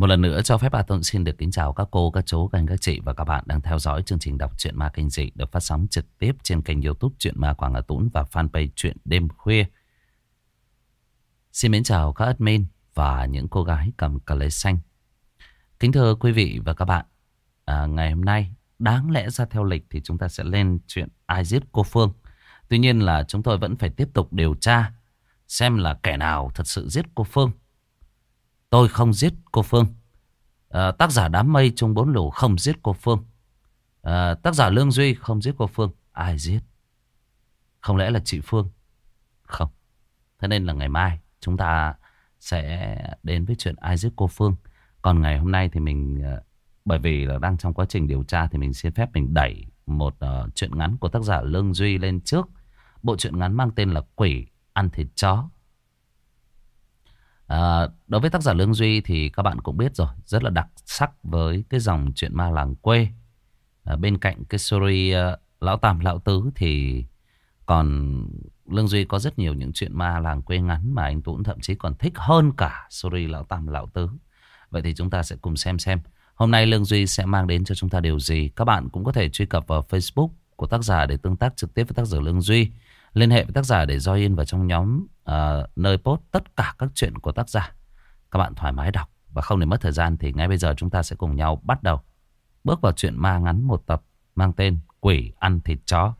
Một lần nữa cho phép bà Tụng xin được kính chào các cô, các chú, các anh, các chị và các bạn đang theo dõi chương trình đọc truyện ma kinh dị được phát sóng trực tiếp trên kênh youtube Truyện Ma Quảng Hà Tũng và fanpage Truyện Đêm Khuya. Xin mến chào các admin và những cô gái cầm cà lê xanh. Kính thưa quý vị và các bạn, à, ngày hôm nay đáng lẽ ra theo lịch thì chúng ta sẽ lên chuyện ai giết cô Phương. Tuy nhiên là chúng tôi vẫn phải tiếp tục điều tra xem là kẻ nào thật sự giết cô Phương. Tôi không giết cô Phương. À, tác giả đám mây trong bốn lũ không giết cô Phương. À, tác giả Lương Duy không giết cô Phương. Ai giết? Không lẽ là chị Phương? Không. Thế nên là ngày mai chúng ta sẽ đến với chuyện ai giết cô Phương. Còn ngày hôm nay thì mình ờ, bởi vì là đang trong quá trình điều tra thì mình xin phép mình đẩy một uh, chuyện ngắn của tác giả Lương Duy lên trước. Bộ truyện ngắn mang tên là Quỷ ăn thịt chó. À, đối với tác giả Lương Duy thì các bạn cũng biết rồi, rất là đặc sắc với cái dòng chuyện ma làng quê. À, bên cạnh cái story uh, Lão Tam Lão Tứ thì còn Lương Duy có rất nhiều những chuyện ma làng quê ngắn mà anh Tuấn thậm chí còn thích hơn cả story Lão Tam Lão Tứ. Vậy thì chúng ta sẽ cùng xem xem hôm nay Lương Duy sẽ mang đến cho chúng ta điều gì. Các bạn cũng có thể truy cập vào Facebook của tác giả để tương tác trực tiếp với tác giả Lương Duy. Liên hệ với tác giả để join vào trong nhóm uh, nơi post tất cả các chuyện của tác giả. Các bạn thoải mái đọc và không để mất thời gian thì ngay bây giờ chúng ta sẽ cùng nhau bắt đầu. Bước vào chuyện ma ngắn một tập mang tên Quỷ ăn thịt chó.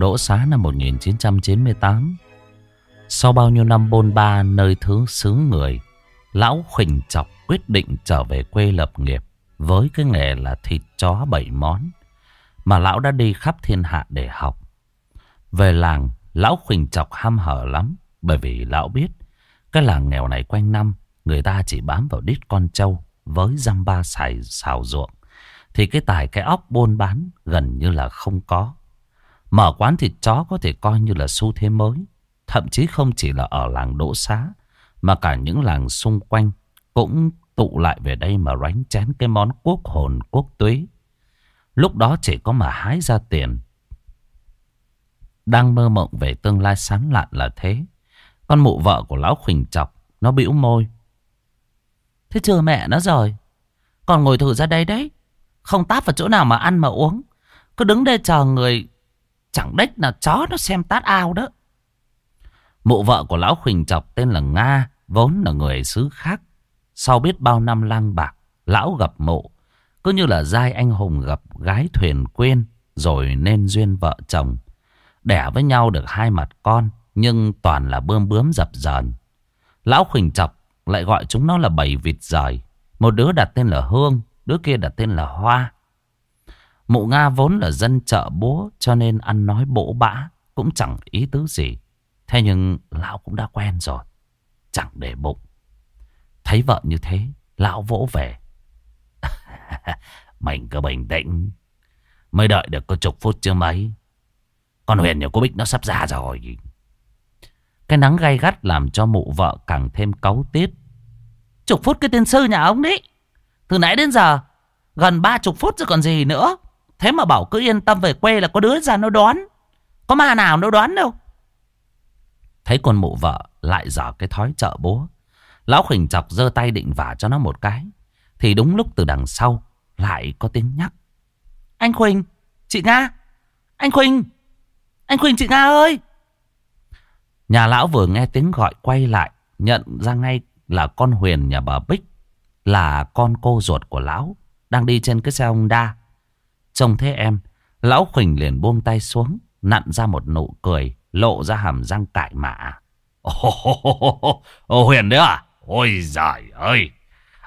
Đỗ Xá năm 1998. Sau bao nhiêu năm bôn ba nơi thứ xứ người, Lão Khuỳnh Chọc quyết định trở về quê lập nghiệp với cái nghề là thịt chó bảy món mà Lão đã đi khắp thiên hạ để học. Về làng, Lão Khuỳnh Chọc ham hở lắm bởi vì Lão biết cái làng nghèo này quanh năm người ta chỉ bám vào đít con trâu với dăm ba xài xào ruộng thì cái tài cái óc buôn bán gần như là không có. Mở quán thịt chó có thể coi như là xu thế mới. Thậm chí không chỉ là ở làng Đỗ Xá, mà cả những làng xung quanh cũng tụ lại về đây mà ránh chén cái món quốc hồn quốc túy. Lúc đó chỉ có mà hái ra tiền. Đang mơ mộng về tương lai sáng lạn là thế. Con mụ vợ của lão Khuỳnh chọc, nó bĩu môi. Thế chưa mẹ nó rồi. Còn ngồi thử ra đây đấy. Không táp vào chỗ nào mà ăn mà uống. Cứ đứng đây chờ người Chẳng đếch là chó nó xem tát ao đó. Mụ vợ của lão Khuỳnh Chọc tên là Nga, vốn là người xứ khác. Sau biết bao năm lang bạc, lão gặp mụ. Cứ như là giai anh hùng gặp gái thuyền quên, rồi nên duyên vợ chồng. Đẻ với nhau được hai mặt con, nhưng toàn là bơm bướm dập dờn. Lão Khuỳnh Chọc lại gọi chúng nó là bảy vịt rời. Một đứa đặt tên là Hương, đứa kia đặt tên là Hoa. Mụ Nga vốn là dân chợ búa cho nên ăn nói bỗ bã cũng chẳng ý tứ gì. Thế nhưng lão cũng đã quen rồi. Chẳng để bụng. Thấy vợ như thế, lão vỗ về. Mình cứ bình tĩnh. Mới đợi được có chục phút chưa mấy. Con Huyền nhà cô Bích nó sắp ra rồi. Cái nắng gay gắt làm cho mụ vợ càng thêm cáu tiết. Chục phút cái tên sư nhà ông đấy. Từ nãy đến giờ, gần ba chục phút rồi còn gì nữa. Thế mà bảo cứ yên tâm về quê là có đứa ra nó đoán. Có ma nào nó đoán đâu. Thấy con mụ vợ lại dở cái thói chợ búa. Lão khỉnh chọc giơ tay định vả cho nó một cái. Thì đúng lúc từ đằng sau lại có tiếng nhắc. Anh Khuỳnh, chị Nga. Anh Khuỳnh, anh Khuỳnh chị Nga ơi. Nhà lão vừa nghe tiếng gọi quay lại. Nhận ra ngay là con Huyền nhà bà Bích. Là con cô ruột của lão. Đang đi trên cái xe ông đa. Trông thế em, lão Khuỳnh liền buông tay xuống, nặn ra một nụ cười, lộ ra hàm răng cải mạ. Ồ, oh, Huyền đấy à? Ôi giời ơi,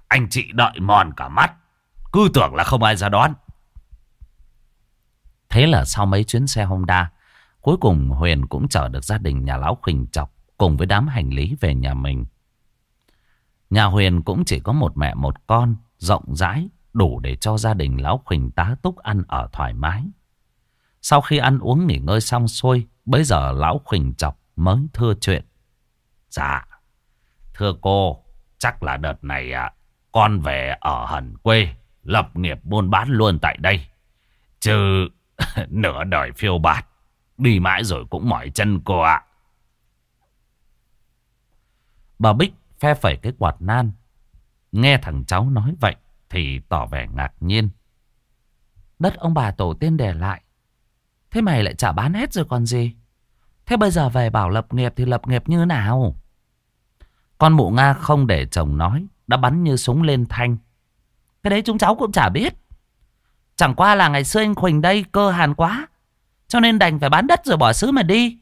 anh chị đợi mòn cả mắt, cứ tưởng là không ai ra đón. Thế là sau mấy chuyến xe Honda, Cuối cùng Huyền cũng chở được gia đình nhà lão khình chọc cùng với đám hành lý về nhà mình. Nhà Huyền cũng chỉ có một mẹ một con, rộng rãi, đủ để cho gia đình lão Khuỳnh tá túc ăn ở thoải mái. Sau khi ăn uống nghỉ ngơi xong xuôi, bấy giờ lão Khuỳnh chọc mới thưa chuyện. Dạ, thưa cô, chắc là đợt này à, con về ở hẳn quê, lập nghiệp buôn bán luôn tại đây. Chứ nửa đời phiêu bạt, đi mãi rồi cũng mỏi chân cô ạ. Bà Bích phe phẩy cái quạt nan. Nghe thằng cháu nói vậy thì tỏ vẻ ngạc nhiên. Đất ông bà tổ tiên để lại. Thế mày lại trả bán hết rồi còn gì? Thế bây giờ về bảo lập nghiệp thì lập nghiệp như nào? Con mụ Nga không để chồng nói. Đã bắn như súng lên thanh. Cái đấy chúng cháu cũng chả biết. Chẳng qua là ngày xưa anh Khuỳnh đây cơ hàn quá. Cho nên đành phải bán đất rồi bỏ xứ mà đi.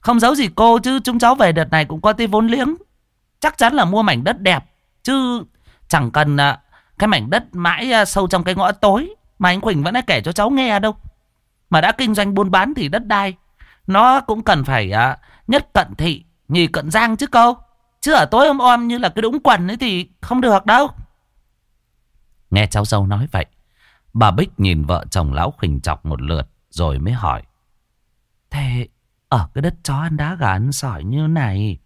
Không giấu gì cô chứ chúng cháu về đợt này cũng có tí vốn liếng. Chắc chắn là mua mảnh đất đẹp. Chứ chẳng cần uh, cái mảnh đất mãi à, sâu trong cái ngõ tối. Mà anh Quỳnh vẫn đã kể cho cháu nghe đâu. Mà đã kinh doanh buôn bán thì đất đai. Nó cũng cần phải à, nhất cận thị, nhì cận giang chứ câu. Chứ ở tối om om như là cái đũng quần ấy thì không được đâu. Nghe cháu dâu nói vậy. Bà Bích nhìn vợ chồng lão khình chọc một lượt rồi mới hỏi. Thế ở cái đất chó ăn đá gà ăn sỏi như này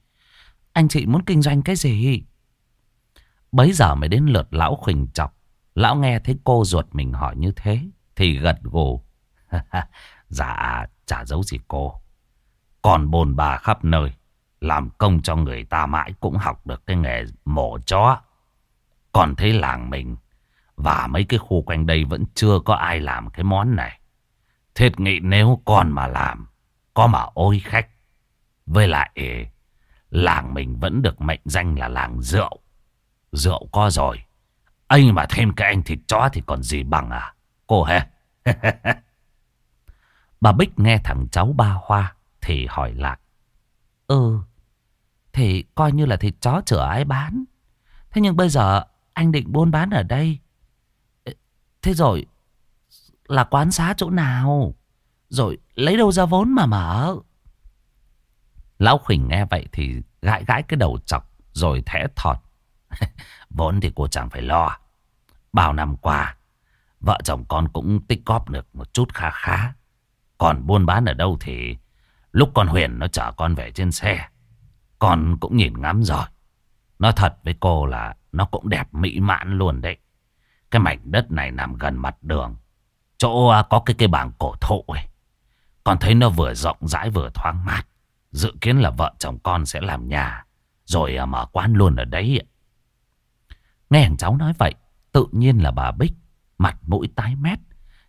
anh chị muốn kinh doanh cái gì? Bấy giờ mới đến lượt lão khuỳnh chọc. Lão nghe thấy cô ruột mình hỏi như thế. Thì gật gù. dạ chả giấu gì cô. Còn bồn bà khắp nơi. Làm công cho người ta mãi cũng học được cái nghề mổ chó. Còn thấy làng mình và mấy cái khu quanh đây vẫn chưa có ai làm cái món này. Thiệt nghĩ nếu con mà làm, có mà ôi khách. Với lại Làng mình vẫn được mệnh danh là làng rượu. Rượu có rồi. Anh mà thêm cái anh thịt chó thì còn gì bằng à? Cô hề. Bà Bích nghe thằng cháu ba hoa thì hỏi lại. Ừ, thì coi như là thịt chó chữa ai bán. Thế nhưng bây giờ anh định buôn bán ở đây. Thế rồi là quán xá chỗ nào? Rồi lấy đâu ra vốn mà mở? Lão Khỉnh nghe vậy thì gãi gãi cái đầu chọc rồi thẽ thọt. Vốn thì cô chẳng phải lo. Bao năm qua, vợ chồng con cũng tích góp được một chút khá khá. Còn buôn bán ở đâu thì lúc con Huyền nó chở con về trên xe. Con cũng nhìn ngắm rồi. Nói thật với cô là nó cũng đẹp mỹ mãn luôn đấy. Cái mảnh đất này nằm gần mặt đường. Chỗ à, có cái cây bảng cổ thụ ấy. Con thấy nó vừa rộng rãi vừa thoáng mát. Dự kiến là vợ chồng con sẽ làm nhà Rồi à, mở quán luôn ở đấy Nghe thằng cháu nói vậy Tự nhiên là bà Bích Mặt mũi tái mét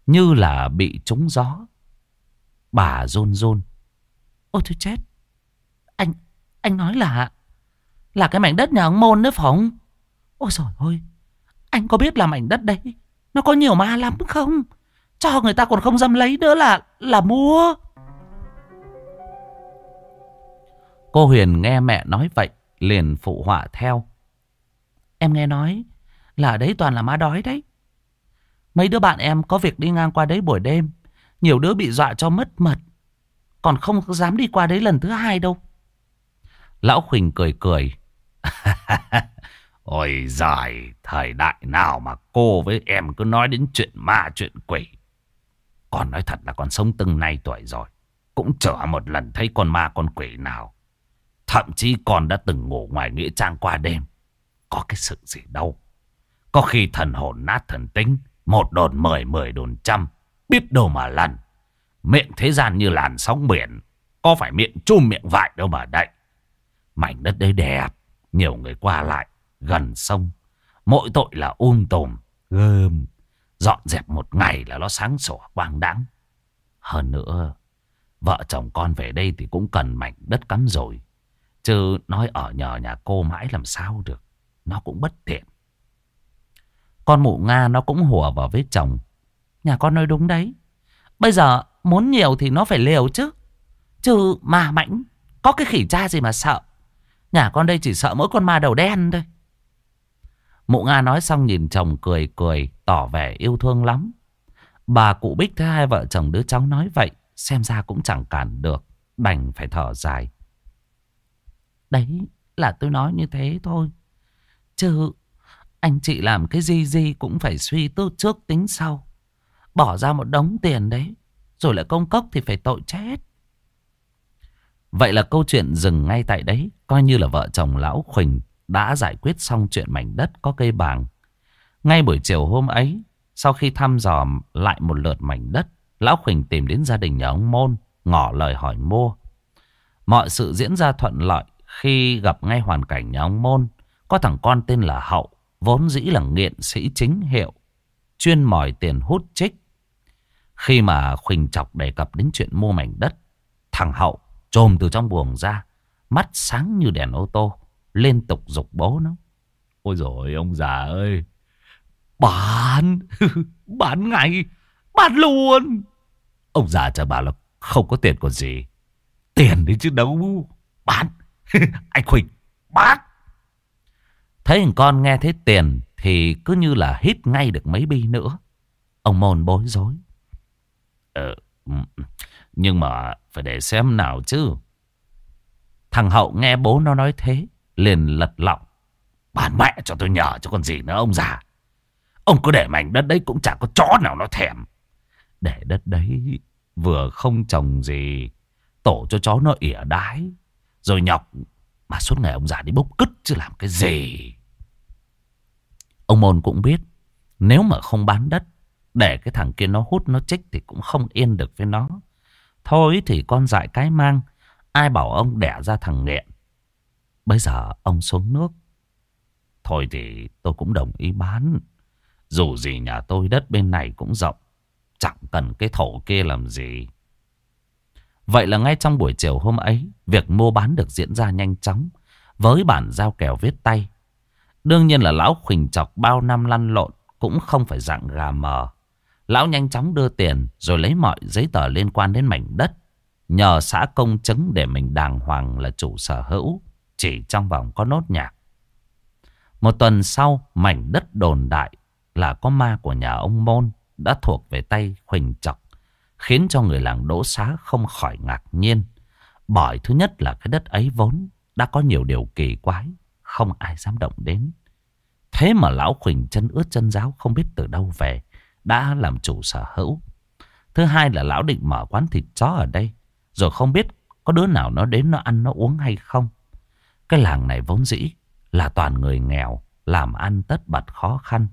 Như là bị trúng gió. Bà rôn rôn Ôi thôi chết Anh anh nói là Là cái mảnh đất nhà ông Môn đấy phải không Ôi trời ơi Anh có biết là mảnh đất đấy Nó có nhiều ma lắm không? Cho người ta còn không dám lấy nữa là Là mua. Cô Huyền nghe mẹ nói vậy, liền phụ họa theo. Em nghe nói là ở đấy toàn là má đói đấy. Mấy đứa bạn em có việc đi ngang qua đấy buổi đêm, nhiều đứa bị dọa cho mất mật. Còn không dám đi qua đấy lần thứ hai đâu. Lão Khuỳnh cười cười. Ôi giời, thời đại nào mà cô với em cứ nói đến chuyện ma chuyện quỷ. Còn nói thật là con sống từng nay tuổi rồi. Cũng chở một lần thấy con ma con quỷ nào. Thậm chí còn đã từng ngủ ngoài nghĩa trang qua đêm. Có cái sự gì đâu. Có khi thần hồn nát thần tính. Một đồn mười, mười đồn trăm. Biết đâu mà lần. Miệng thế gian như làn sóng biển. Có phải miệng chum miệng vại đâu mà đậy. Mảnh đất đấy đẹp. Nhiều người qua lại. Gần sông. Mỗi tội là um tùm. Gơm. Dọn dẹp một ngày là nó sáng sủa quang đãng. Hơn nữa. Vợ chồng con về đây thì cũng cần mảnh đất cắm rồi. Chứ nói ở nhờ nhà cô mãi làm sao được. Nó cũng bất tiện. Con mụ Nga nó cũng hùa vào với chồng. Nhà con nói đúng đấy. Bây giờ muốn nhiều thì nó phải liều chứ. Chứ ma mãnh. Có cái khỉ cha gì mà sợ. Nhà con đây chỉ sợ mỗi con ma đầu đen thôi. Mụ Nga nói xong nhìn chồng cười cười. Tỏ vẻ yêu thương lắm. Bà cụ Bích thấy hai vợ chồng đứa cháu nói vậy. xem ra cũng chẳng cản được. Đành phải thở dài. Đấy, là tôi nói như thế thôi. Chứ anh chị làm cái gì gì cũng phải suy tư trước tính sau. Bỏ ra một đống tiền đấy. Rồi lại công cốc thì phải tội chết. Vậy là câu chuyện dừng ngay tại đấy. Coi như là vợ chồng Lão Khuỳnh đã giải quyết xong chuyện mảnh đất có cây bàng. Ngay buổi chiều hôm ấy, sau khi thăm dò lại một lượt mảnh đất, Lão Khuỳnh tìm đến gia đình nhà ông Môn, ngỏ lời hỏi mua. Mọi sự diễn ra thuận lợi khi gặp ngay hoàn cảnh nhà ông Môn. Có thằng con tên là Hậu, vốn dĩ là nghiện sĩ chính hiệu, chuyên mòi tiền hút trích. Khi mà Khuỳnh chọc đề cập đến chuyện mua mảnh đất, thằng Hậu trồm từ trong buồng ra, mắt sáng như đèn ô tô, liên tục dục bố nó. Ôi rồi ông già ơi, bán, bán ngay, bán luôn. Ông già chả bảo là không có tiền còn gì. Tiền đấy chứ đâu, bán. Anh Khuỳnh, bán. Thấy thằng con nghe thấy tiền thì cứ như là hít ngay được mấy bi nữa. Ông môn bối rối. Ờ, nhưng mà phải để xem nào chứ. Thằng Hậu nghe bố nó nói thế, liền lật lọng. Bán mẹ cho tôi nhờ cho con gì nữa ông già. Ông cứ để mảnh đất đấy cũng chẳng có chó nào nó thèm. Để đất đấy vừa không trồng gì, tổ cho chó nó ỉa đái. Rồi nhọc mà suốt ngày ông già đi bốc cứt chứ làm cái gì. Ông Môn cũng biết nếu mà không bán đất để cái thằng kia nó hút nó chích thì cũng không yên được với nó. Thôi thì con dại cái mang. Ai bảo ông đẻ ra thằng nghiện. Bây giờ ông xuống nước. Thôi thì tôi cũng đồng ý bán. Dù gì nhà tôi đất bên này cũng rộng. Chẳng cần cái thổ kia làm gì. Vậy là ngay trong buổi chiều hôm ấy, việc mua bán được diễn ra nhanh chóng. Với bản giao kèo viết tay. Đương nhiên là lão khuỳnh chọc bao năm lăn lộn cũng không phải dạng gà mờ. Lão nhanh chóng đưa tiền rồi lấy mọi giấy tờ liên quan đến mảnh đất. Nhờ xã công chứng để mình đàng hoàng là chủ sở hữu. Chỉ trong vòng có nốt nhạc. Một tuần sau, mảnh đất đồn đại là có ma của nhà ông Môn đã thuộc về tay Khuỳnh Chọc. Khiến cho người làng đỗ xá không khỏi ngạc nhiên. Bởi thứ nhất là cái đất ấy vốn đã có nhiều điều kỳ quái. Không ai dám động đến. Thế mà lão quỳnh chân ướt chân giáo không biết từ đâu về, đã làm chủ sở hữu. Thứ hai là lão định mở quán thịt chó ở đây. Rồi không biết có đứa nào nó đến nó ăn, nó uống hay không. Cái làng này vốn dĩ là toàn người nghèo. Làm ăn tất bật khó khăn.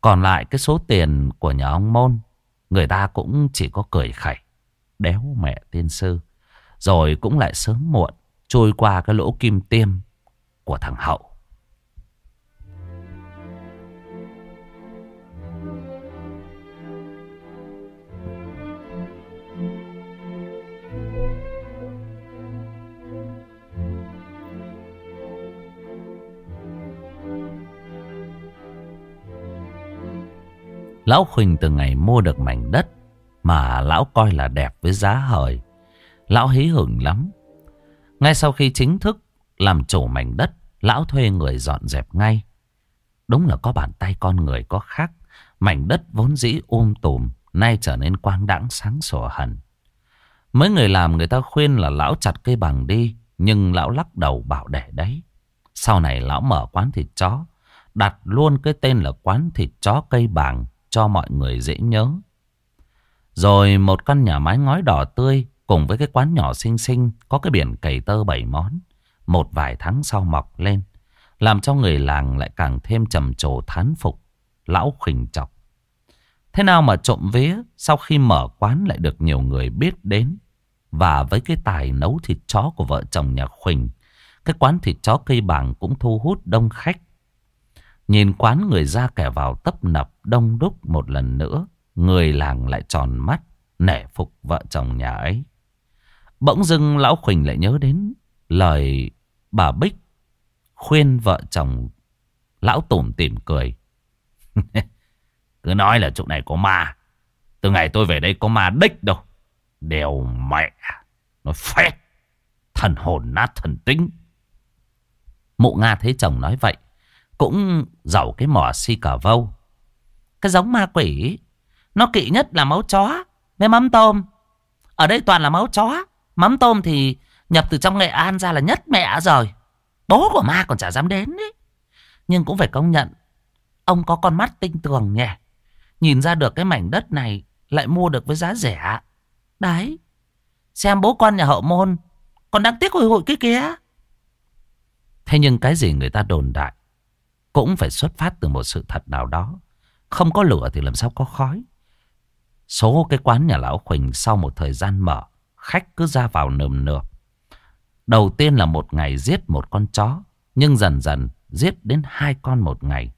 Còn lại cái số tiền của nhà ông Môn. Người ta cũng chỉ có cười khẩy. Đéo mẹ tiên sư. Rồi cũng lại sớm muộn. Trôi qua cái lỗ kim tiêm của thằng Hậu. Lão Khuỳnh từ ngày mua được mảnh đất mà lão coi là đẹp với giá hời. Lão hí hưởng lắm. Ngay sau khi chính thức làm chủ mảnh đất, lão thuê người dọn dẹp ngay. Đúng là có bàn tay con người có khác. Mảnh đất vốn dĩ um tùm, nay trở nên quang đãng sáng sủa hẳn. Mấy người làm người ta khuyên là lão chặt cây bằng đi, nhưng lão lắc đầu bảo để đấy. Sau này lão mở quán thịt chó, đặt luôn cái tên là quán thịt chó cây bàng cho mọi người dễ nhớ. Rồi một căn nhà mái ngói đỏ tươi cùng với cái quán nhỏ xinh xinh có cái biển cầy tơ bảy món. Một vài tháng sau mọc lên, làm cho người làng lại càng thêm trầm trồ thán phục, lão khỉnh chọc. Thế nào mà trộm vía sau khi mở quán lại được nhiều người biết đến. Và với cái tài nấu thịt chó của vợ chồng nhà Khuỳnh, cái quán thịt chó cây bàng cũng thu hút đông khách. Nhìn quán người ra kẻ vào tấp nập đông đúc một lần nữa. Người làng lại tròn mắt, nể phục vợ chồng nhà ấy. Bỗng dưng lão Khuỳnh lại nhớ đến lời bà Bích khuyên vợ chồng lão tủm tỉm cười. Cứ nói là chỗ này có ma. Từ ngày tôi về đây có ma đích đâu. Đều mẹ. Nó phét. Thần hồn nát thần tính. Mụ Nga thấy chồng nói vậy. Cũng giàu cái mỏ si cà vâu. Cái giống ma quỷ Nó kỵ nhất là máu chó Với mắm tôm Ở đây toàn là máu chó Mắm tôm thì nhập từ trong Nghệ An ra là nhất mẹ rồi. Bố của ma còn chả dám đến đấy Nhưng cũng phải công nhận, Ông có con mắt tinh tường nhỉ. Nhìn ra được cái mảnh đất này, Lại mua được với giá rẻ. Đấy. Xem bố con nhà hậu môn, Còn đang tiếc hồi hội cái kia. Thế nhưng cái gì người ta đồn đại, Cũng phải xuất phát từ một sự thật nào đó. Không có lửa thì làm sao có khói. Số cái quán nhà lão Khuỳnh Sau một thời gian mở, Khách cứ ra vào nườm nượp. Đầu tiên là một ngày giết một con chó, Nhưng dần dần giết đến hai con một ngày.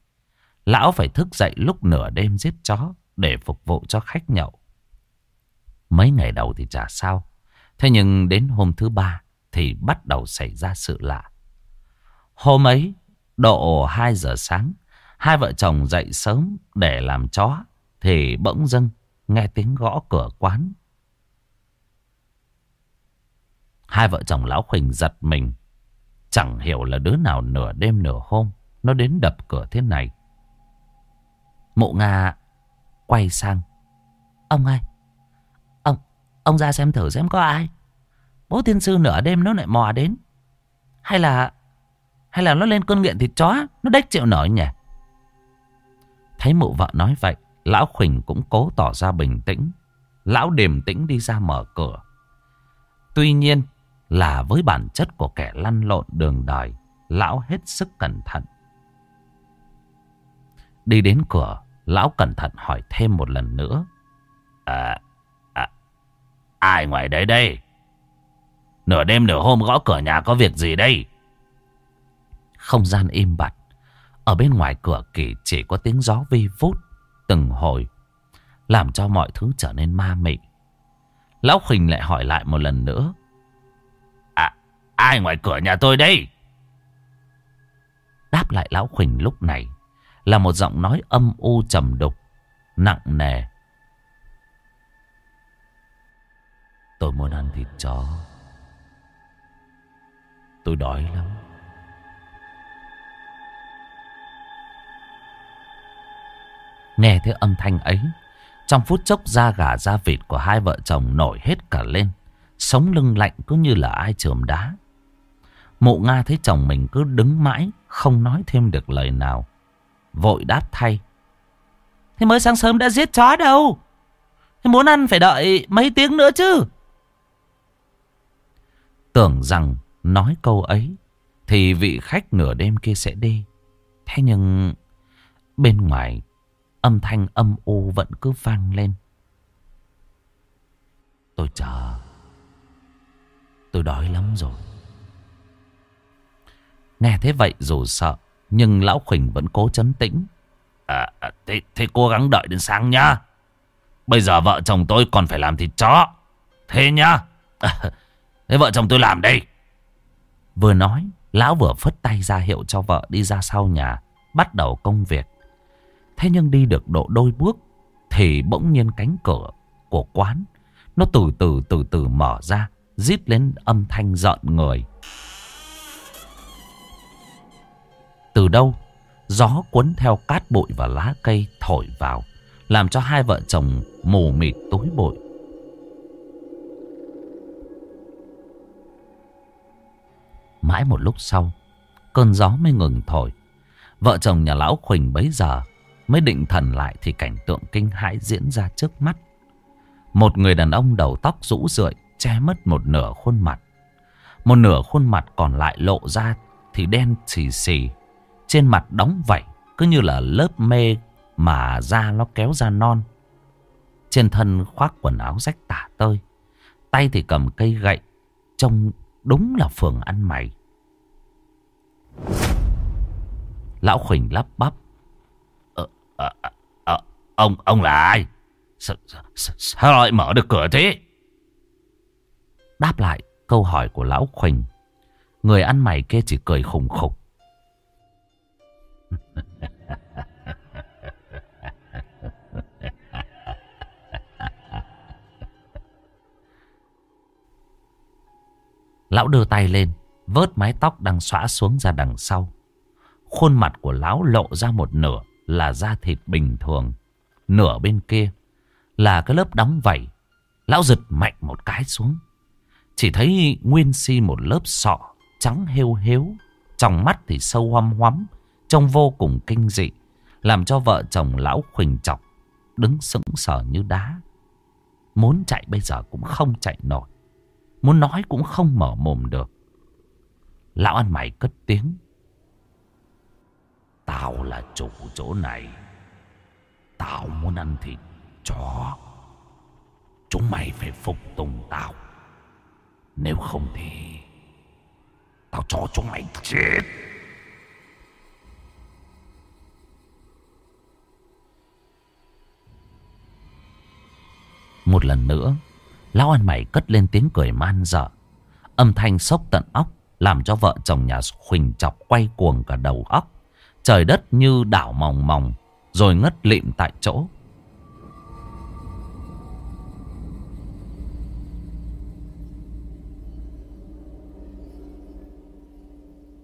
Lão phải thức dậy lúc nửa đêm giết chó Để phục vụ cho khách nhậu. Mấy ngày đầu thì chả sao. Thế nhưng đến hôm thứ ba Thì bắt đầu xảy ra sự lạ. Hôm ấy, Độ 2 giờ sáng, Hai vợ chồng dậy sớm để làm chó Thì bỗng dưng nghe tiếng gõ cửa quán. Hai vợ chồng lão Khuỳnh giật mình. Chẳng hiểu là đứa nào nửa đêm nửa hôm Nó đến đập cửa thế này. Mụ Nga quay sang. Ông ơi, Ông ông ra xem thử xem có ai. Bố tiên sư nửa đêm nó lại mò đến. Hay là Hay là nó lên cơn nghiện thịt chó, Nó đếch chịu nổi nhỉ? Thấy mụ vợ nói vậy, Lão Khuỳnh cũng cố tỏ ra bình tĩnh. Lão điềm tĩnh đi ra mở cửa. Tuy nhiên là với bản chất của kẻ lăn lộn đường đời Lão hết sức cẩn thận. Đi đến cửa Lão cẩn thận hỏi thêm một lần nữa. À, à Ai ngoài đấy đây? Nửa đêm nửa hôm gõ cửa nhà có việc gì đây? Không gian im bặt. Ở bên ngoài cửa kỳ chỉ có tiếng gió vi vút Từng hồi Làm cho mọi thứ trở nên ma mị. Lão Khình lại hỏi lại một lần nữa ai ngoài cửa nhà tôi đây? Đáp lại Lão Khuỳnh lúc này Là một giọng nói âm u trầm đục, Nặng nề. Tôi muốn ăn thịt chó. Tôi đói lắm. Nghe thấy âm thanh ấy, Trong phút chốc da gà da vịt của hai vợ chồng nổi hết cả lên, Sống lưng lạnh cứ như là ai chườm đá. Mụ Nga thấy chồng mình cứ đứng mãi, Không nói thêm được lời nào. Vội đáp thay. Thế mới sáng sớm đã giết chó đâu. Thế muốn ăn phải đợi mấy tiếng nữa chứ. Tưởng rằng nói câu ấy, Thì vị khách nửa đêm kia sẽ đi. Thế nhưng, Bên ngoài, Âm thanh âm u vẫn cứ vang lên. Tôi chờ. Tôi đói lắm rồi. Nghe thế vậy dù sợ Nhưng Lão Khuỳnh vẫn cố chấn tĩnh. À, à, thế, thế cố gắng đợi đến sáng nhá. Bây giờ vợ chồng tôi còn phải làm thịt chó. Thế nhá. À, Thế vợ chồng tôi làm đây. Vừa nói Lão vừa phất tay ra hiệu cho vợ đi ra sau nhà Bắt đầu công việc. Thế nhưng đi được độ đôi bước Thì bỗng nhiên cánh cửa của quán Nó từ từ từ từ mở ra Rít lên âm thanh giận người. Từ đâu? Gió cuốn theo cát bụi và lá cây thổi vào, Làm cho hai vợ chồng mù mịt tối bụi. Mãi một lúc sau, Cơn gió mới ngừng thổi. Vợ chồng nhà lão Khuỳnh bấy giờ Mới định thần lại thì cảnh tượng kinh hãi diễn ra trước mắt. Một người đàn ông đầu tóc rũ rượi Che mất một nửa khuôn mặt. Một nửa khuôn mặt còn lại lộ ra Thì đen xì xì. Trên mặt đóng vảy Cứ như là lớp mê Mà da nó kéo ra non. Trên thân khoác quần áo rách tả tơi Tay thì cầm cây gậy Trông đúng là phường ăn mày. Lão Khuỳnh lắp bắp. Ờ, ờ, ờ, ờ Ông ông là ai? Sao, sao, sao lại mở được cửa thế? Đáp lại câu hỏi của Lão Khuỳnh. Người ăn mày kia chỉ cười khùng khục. Lão đưa tay lên, Vớt mái tóc đang xõa xuống ra đằng sau Khuôn mặt của lão lộ ra một nửa là da thịt bình thường. Nửa bên kia là cái lớp đóng vảy. Lão giật mạnh một cái xuống. Chỉ thấy nguyên si một lớp sọ trắng hêu héo. Trong mắt thì sâu hoăm hoắm. Trông vô cùng kinh dị. Làm cho vợ chồng lão khuỳnh chọc. Đứng sững sờ như đá. Muốn chạy bây giờ cũng không chạy nổi. Muốn nói cũng không mở mồm được. Lão ăn mày cất tiếng. Tao là chủ chỗ này. Tao muốn ăn thịt chó. Chúng mày phải phục tùng tao. Nếu không thì Tao cho chúng mày chết Một lần nữa, Lão ăn mày cất lên tiếng cười man dở Âm thanh sốc tận óc Làm cho vợ chồng nhà Huỳnh chọc quay cuồng cả đầu óc. Trời đất như đảo mòng mòng, Rồi ngất lịm tại chỗ.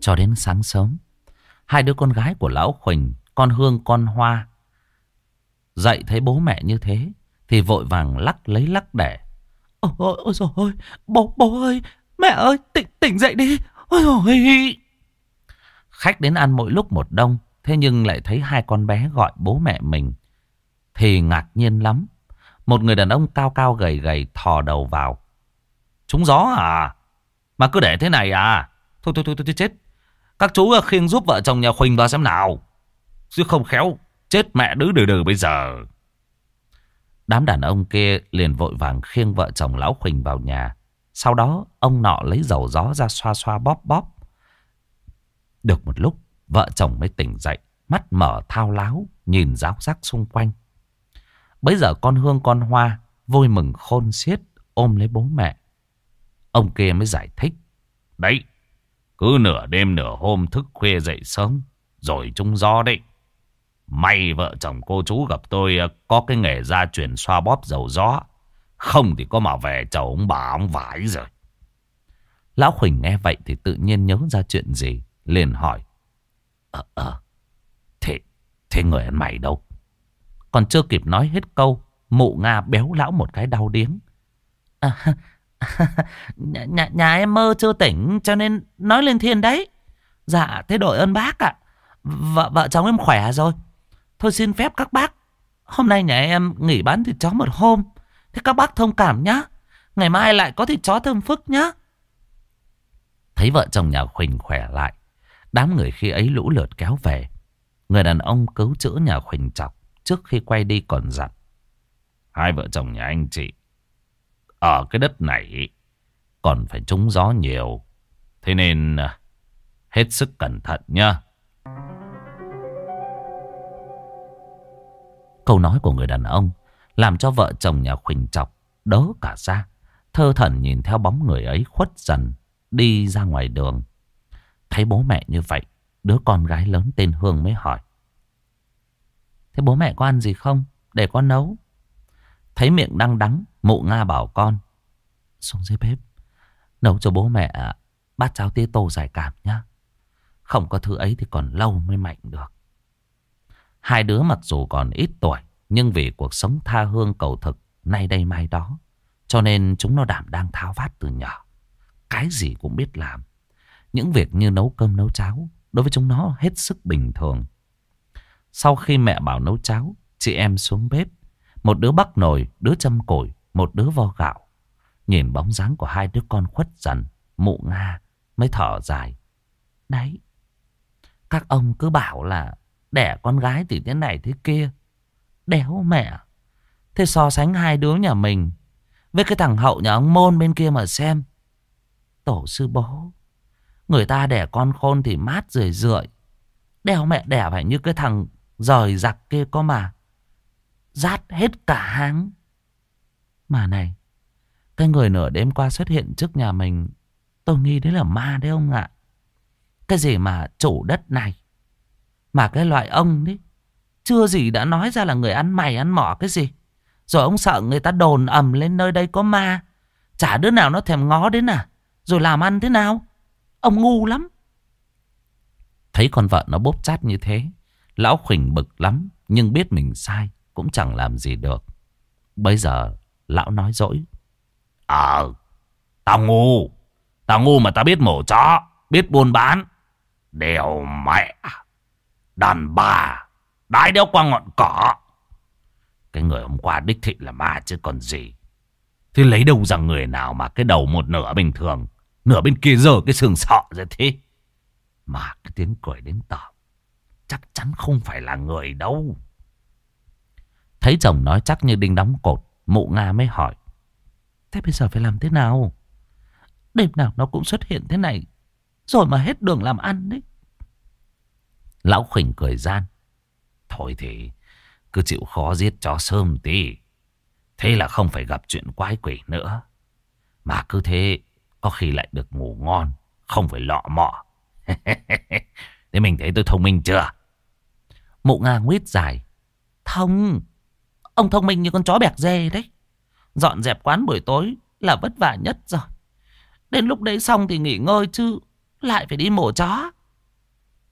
Cho đến sáng sớm, Hai đứa con gái của Lão Khuỳnh Con Hương, con Hoa Dậy thấy bố mẹ như thế. Thì vội vàng lắc lấy lắc đẻ. Ôi ôi ôi rồi ôi Bố bố ơi Mẹ ơi tỉnh tỉnh dậy đi. Ôi ôi Khách đến ăn mỗi lúc một đông Thế nhưng lại thấy hai con bé gọi bố mẹ mình. Thì ngạc nhiên lắm Một người đàn ông cao cao gầy gầy thò đầu vào. Trúng gió à? Mà cứ để thế này à? Thôi thôi thôi, thôi chết. Các chú khiêng giúp vợ chồng nhà Khuỳnh vào xem nào. Chứ không khéo, chết mẹ đứ đừ đừ bây giờ. Đám đàn ông kia liền vội vàng khiêng vợ chồng lão Khuỳnh vào nhà. Sau đó, ông nọ lấy dầu gió ra xoa xoa bóp bóp. Được một lúc, vợ chồng mới tỉnh dậy, mắt mở thao láo, nhìn giáo giác xung quanh. Bây giờ con Hương con Hoa vui mừng khôn xiết ôm lấy bố mẹ. Ông kia mới giải thích. Đấy, cứ nửa đêm nửa hôm thức khuya dậy sớm Rồi trúng gió đấy May vợ chồng cô chú gặp tôi ờ, Có cái nghề gia truyền xoa bóp dầu gió Không thì có mà về chầu ông bà ông vãi rồi Lão Khuỳnh nghe vậy thì tự nhiên nhớ ra chuyện gì Liền hỏi Ờ ờ Thế, thế người ăn mày đâu Còn chưa kịp nói hết câu Mụ Nga béo lão một cái đau điếng à, nhà, nhà, nhà em mơ chưa tỉnh cho nên nói lên thiên đấy. Dạ, thế đội ơn bác ạ. Vợ, vợ chồng em khỏe rồi. Thôi xin phép các bác. Hôm nay nhà em nghỉ bán thịt chó một hôm. Thế các bác thông cảm nhá. Ngày mai lại có thịt chó thơm phức nhá. Thấy vợ chồng nhà Khuỳnh khỏe lại. Đám người khi ấy lũ lượt kéo về. Người đàn ông cứu chữa nhà Khuỳnh chọc. Trước khi quay đi còn dặn. Hai vợ chồng nhà anh chị, ở cái đất này còn phải trúng gió nhiều. Thế nên à, hết sức cẩn thận nhá Câu nói của người đàn ông làm cho vợ chồng nhà Khuỳnh Chọc đớ cả ra. Thơ thần nhìn theo bóng người ấy khuất dần đi ra ngoài đường. Thấy bố mẹ như vậy, đứa con gái lớn tên Hương mới hỏi. Thế bố mẹ có ăn gì không? Để con nấu. Thấy miệng đang đắng, mụ Nga bảo con. Xuống dưới bếp, nấu cho bố mẹ bát cháo tía tô giải cảm nhá. Không có thứ ấy thì còn lâu mới mạnh được. Hai đứa mặc dù còn ít tuổi, nhưng vì cuộc sống tha hương cầu thực, nay đây mai đó. Cho nên chúng nó đảm đang tháo vát từ nhỏ. Cái gì cũng biết làm. Những việc như nấu cơm nấu cháo, đối với chúng nó hết sức bình thường. Sau khi mẹ bảo nấu cháo, chị em xuống bếp một đứa bắt nồi, đứa châm củi, một đứa vo gạo. Nhìn bóng dáng của hai đứa con khuất dần, mụ Nga mới thở dài. Đấy, các ông cứ bảo là đẻ con gái thì thế này thế kia. Đéo mẹ. Thế so sánh hai đứa nhà mình với cái thằng hậu nhà ông Môn bên kia mà xem. Tổ sư bố. Người ta đẻ con khôn thì mát rười rượi. Đéo mẹ đẻ phải như cái thằng rời giặc kia có mà. Rát hết cả háng. Mà này, cái người nửa đêm qua xuất hiện trước nhà mình, tôi nghi đấy là ma đấy ông ạ. Cái gì mà chủ đất này, mà cái loại ông đấy, chưa gì đã nói ra là người ăn mày ăn mỏ cái gì. Rồi ông sợ người ta đồn ầm lên nơi đây có ma. Chả đứa nào nó thèm ngó đến à. Rồi làm ăn thế nào? Ông ngu lắm. Thấy con vợ nó bốp chát như thế. Lão Khuỳnh bực lắm. Nhưng biết mình sai cũng chẳng làm gì được. Bây giờ lão nói dỗi. Ờ, tao ngu. Tao ngu mà tao biết mổ chó, biết buôn bán. Đều mẹ. Đàn bà, đái đéo qua ngọn cỏ. Cái người hôm qua đích thị là ma chứ còn gì. Thế lấy đâu ra người nào mà cái đầu một nửa bình thường, nửa bên kia giờ cái xương sọ ra thế. Mà cái tiếng cười đến tỏ, chắc chắn không phải là người đâu. Thấy chồng nói chắc như đinh đóng cột, mụ Nga mới hỏi. Thế bây giờ phải làm thế nào? Đêm nào nó cũng xuất hiện thế này, rồi mà hết đường làm ăn đấy. Lão khỉnh cười gian. Thôi thì cứ chịu khó giết chó sơm tí. Thế là không phải gặp chuyện quái quỷ nữa. Mà cứ thế có khi lại được ngủ ngon, không phải lọ mọ. thế mình thấy tôi thông minh chưa? Mụ Nga nguyết dài. Thông, ông thông minh như con chó bẹc dê đấy. Dọn dẹp quán buổi tối là vất vả nhất rồi. Đến lúc đấy xong thì nghỉ ngơi chứ. Lại phải đi mổ chó.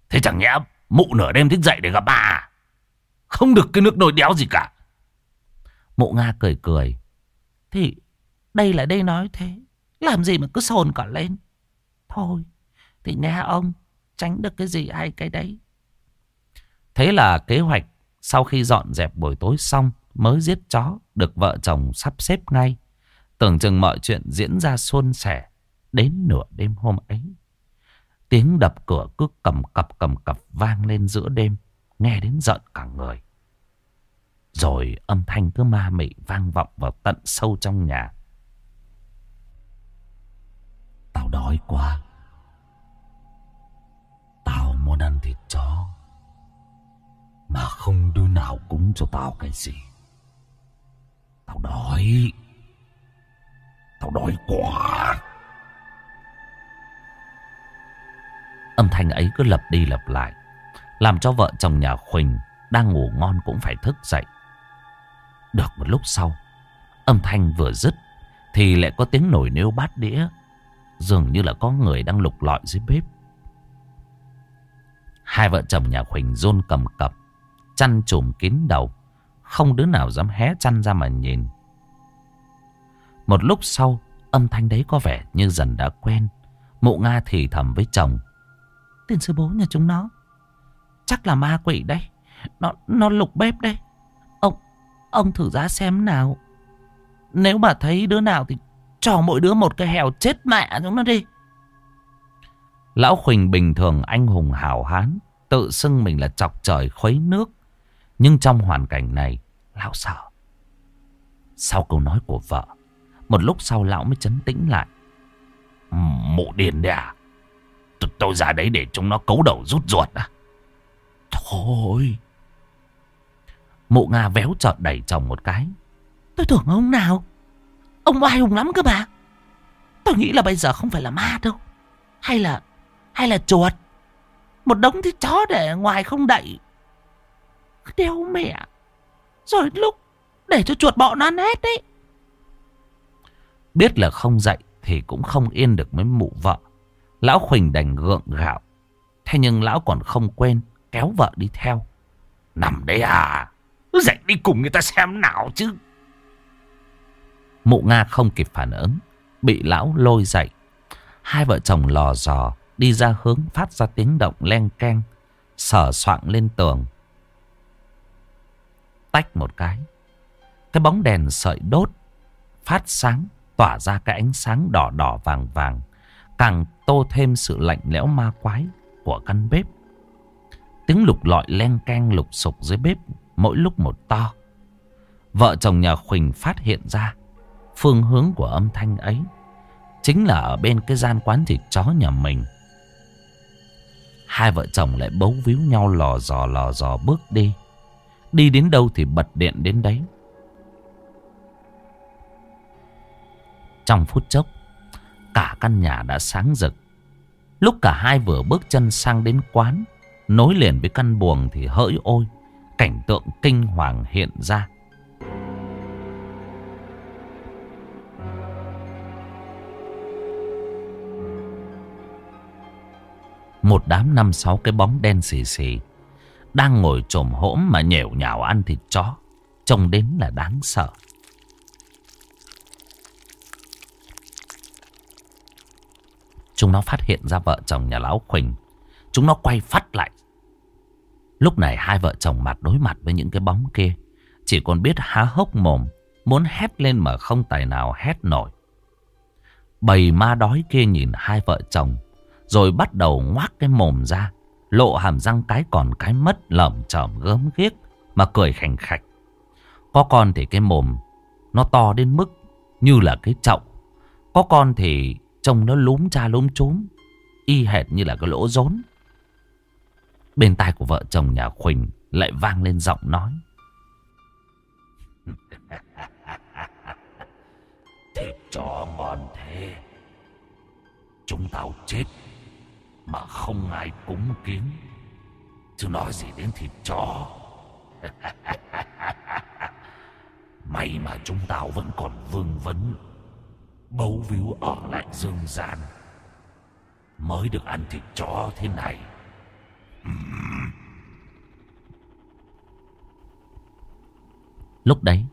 Thế chẳng nhẽ mụ nửa đêm thức dậy để gặp bà à? Không được cái nước nồi đéo gì cả. Mụ Nga cười cười. Thì đây là đây nói thế. Làm gì mà cứ sồn cả lên. Thôi, thì nghe ông, tránh được cái gì hay cái đấy. Thế là kế hoạch, sau khi dọn dẹp buổi tối xong, mới giết chó, được vợ chồng sắp xếp ngay. Tưởng chừng mọi chuyện diễn ra suôn sẻ đến nửa đêm hôm ấy. Tiếng đập cửa cứ cầm cập cầm cập vang lên giữa đêm, nghe đến giận cả người. Rồi âm thanh cứ ma mị vang vọng vào tận sâu trong nhà. Tao đói quá. Tao muốn ăn thịt chó. Mà không đứa nào cúng cho tao cái gì. Tao đói. Tao đói quá. Âm thanh ấy cứ lặp đi lặp lại. Làm cho vợ chồng nhà Khuỳnh đang ngủ ngon cũng phải thức dậy. Được một lúc sau, âm thanh vừa dứt thì lại có tiếng nổi nêu bát đĩa. Dường như là có người đang lục lọi dưới bếp. Hai vợ chồng nhà Khuỳnh rôn cầm cập, chăn trùm kín đầu. Không đứa nào dám hé chăn ra mà nhìn. Một lúc sau, âm thanh đấy có vẻ như dần đã quen. Mụ Nga thì thầm với chồng. Tiền sư bố nhà chúng nó. Chắc là ma quỷ đây. Nó, nó lục bếp đây. Ông, ông thử giá xem nào. Nếu mà thấy đứa nào thì cho mỗi đứa một cái hèo chết mẹ chúng nó đi. Lão Khuỳnh bình thường anh hùng hào hán. Tự xưng mình là chọc trời khuấy nước. Nhưng trong hoàn cảnh này, lão sợ. Sau câu nói của vợ, một lúc sau lão mới chấn tĩnh lại. Mụ điền đấy à? Tôi, tôi ra đấy để chúng nó cấu đầu rút ruột à? Thôi. Mụ Nga véo trợn đẩy chồng một cái. Tôi tưởng ông nào? Ông oai hùng lắm cơ mà. Tôi nghĩ là bây giờ không phải là ma đâu. Hay là... Hay là chuột. Một đống thịt chó để ngoài không đậy. Đeo mẹ. Rồi lúc để cho chuột bọ nó ăn hết đấy. Biết là không dậy thì cũng không yên được mấy mụ vợ. Lão Khuỳnh đành gượng gạo. Thế nhưng lão còn không quên, kéo vợ đi theo. Nằm đấy à? Dậy đi cùng người ta xem nào chứ. Mụ Nga không kịp phản ứng. Bị lão lôi dậy. Hai vợ chồng lò dò đi ra hướng phát ra tiếng động len keng. Sở soạn lên tường. Tách một cái. Cái bóng đèn sợi đốt. Phát sáng. Tỏa ra cái ánh sáng đỏ đỏ vàng vàng. Càng tô thêm sự lạnh lẽo ma quái của căn bếp. Tiếng lục lọi len keng lục sục dưới bếp mỗi lúc một to. Vợ chồng nhà Khuỳnh phát hiện ra phương hướng của âm thanh ấy chính là ở bên cái gian quán thịt chó nhà mình. Hai vợ chồng lại bấu víu nhau lò dò lò dò bước đi. Đi đến đâu thì bật điện đến đấy. Trong phút chốc, cả căn nhà đã sáng rực. Lúc cả hai vừa bước chân sang đến quán, nối liền với căn buồng thì hỡi ôi, cảnh tượng kinh hoàng hiện ra. Một đám năm sáu cái bóng đen xì xì đang ngồi trồm hỗm mà nhẻo nhào ăn thịt chó, trông đến là đáng sợ. Chúng nó phát hiện ra vợ chồng nhà lão Khuỳnh. Chúng nó quay phát lại. Lúc này hai vợ chồng mặt đối mặt với những cái bóng kia. Chỉ còn biết há hốc mồm. Muốn hét lên mà không tài nào hét nổi. Bầy ma đói kia nhìn hai vợ chồng. Rồi bắt đầu ngoác cái mồm ra. Lộ hàm răng cái còn cái mất lởm chởm gớm ghiếc. Mà cười khành khạch. Có con thì cái mồm nó to đến mức như là cái chậu. Có con thì trông nó lúm cha lúm chúm. Y hệt như là cái lỗ rốn. Bên tai của vợ chồng nhà Khuỳnh lại vang lên giọng nói. Thịt chó ngon thế. Chúng tao chết mà không ai cúng kiến. Chứ nói gì đến thịt chó. May mà chúng tao vẫn còn vương vấn Bấu víu ở lại dương gian. Mới được ăn thịt chó thế này. Lúc đấy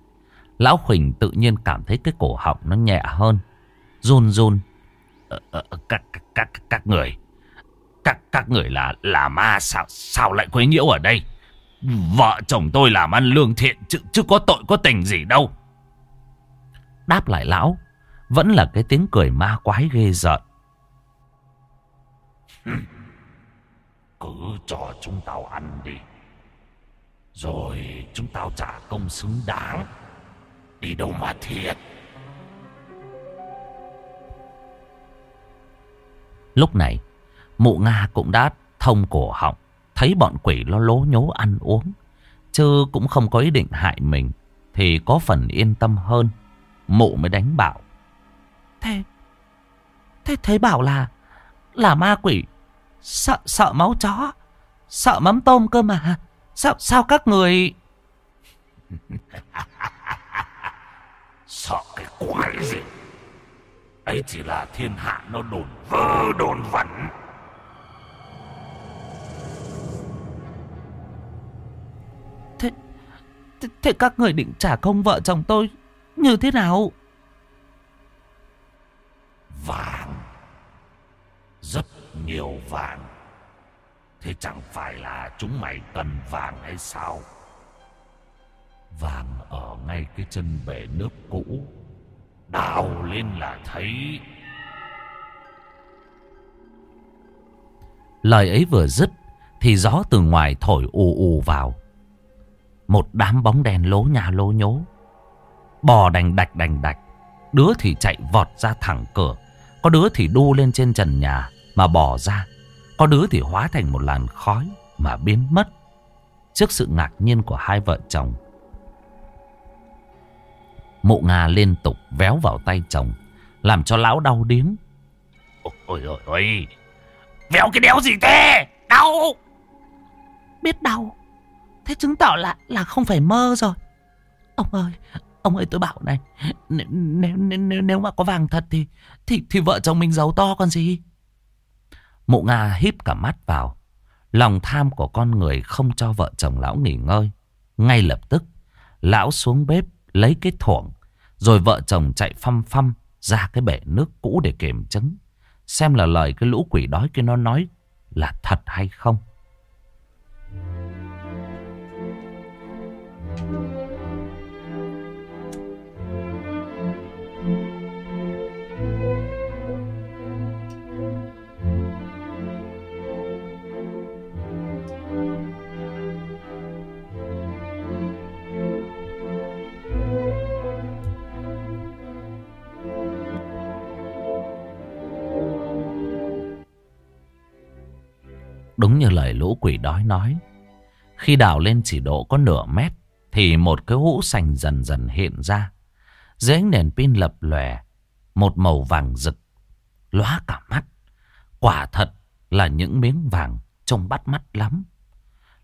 Lão Khuỳnh tự nhiên cảm thấy cái cổ họng nó nhẹ hơn Run run. Ờ, ờ, ờ, các, các, các, các người Các các người là là ma sao sao lại quấy nhiễu ở đây? Vợ chồng tôi làm ăn lương thiện chứ, chứ có tội có tình gì đâu. Đáp lại lão, vẫn là cái tiếng cười ma quái ghê rợn. Cứ cho chúng tao ăn đi. Rồi chúng tao trả công xứng đáng. Đi đâu mà thiệt. Lúc này, mụ Nga cũng đã thông cổ họng. Thấy bọn quỷ nó lố nhố ăn uống Chứ cũng không có ý định hại mình Thì có phần yên tâm hơn Mụ mới đánh bảo Thế? Thế thấy bảo là Là ma quỷ. Sợ sợ máu chó. Sợ mắm tôm cơ mà. Sao sao các người? Sợ cái quái gì? Ấy chỉ là thiên hạ nó đồn vơ đồn vẩn. Thế, thế các người định trả công vợ chồng tôi như thế nào? Vàng. Rất nhiều vàng. Thế chẳng phải là chúng mày cần vàng hay sao? Vàng ở ngay cái chân bể nước cũ. Đào lên là thấy... Lời ấy vừa dứt, thì gió từ ngoài thổi ù ù vào. Một đám bóng đèn lố nhà lố nhố. Bò đành đạch đành đạch. Đứa thì chạy vọt ra thẳng cửa. Có đứa thì đu lên trên trần nhà mà bỏ ra. Có đứa thì hóa thành một làn khói mà biến mất. Trước sự ngạc nhiên của hai vợ chồng. Mụ Nga liên tục véo vào tay chồng. Làm cho lão đau điếng. Ôi ôi ôi. Véo cái đéo gì thế? Đau. Biết đau. Thế chứng tỏ là là không phải mơ rồi. Ông ơi, ông ơi tôi bảo này, nếu nếu nếu, nếu mà có vàng thật thì thì thì vợ chồng mình giàu to còn gì. Mụ Nga híp cả mắt vào. Lòng tham của con người không cho vợ chồng lão nghỉ ngơi. Ngay lập tức, lão xuống bếp lấy cái thuộng, rồi vợ chồng chạy phăm phăm ra cái bể nước cũ để kiểm chứng. Xem là lời cái lũ quỷ đói kia nó nói là thật hay không. Như lời lũ quỷ đói nói. Khi đào lên chỉ độ có nửa mét thì một cái hũ sành dần dần hiện ra. Dưới ánh pin lập lòe, một màu vàng rực, lóa cả mắt. Quả thật là những miếng vàng trông bắt mắt lắm.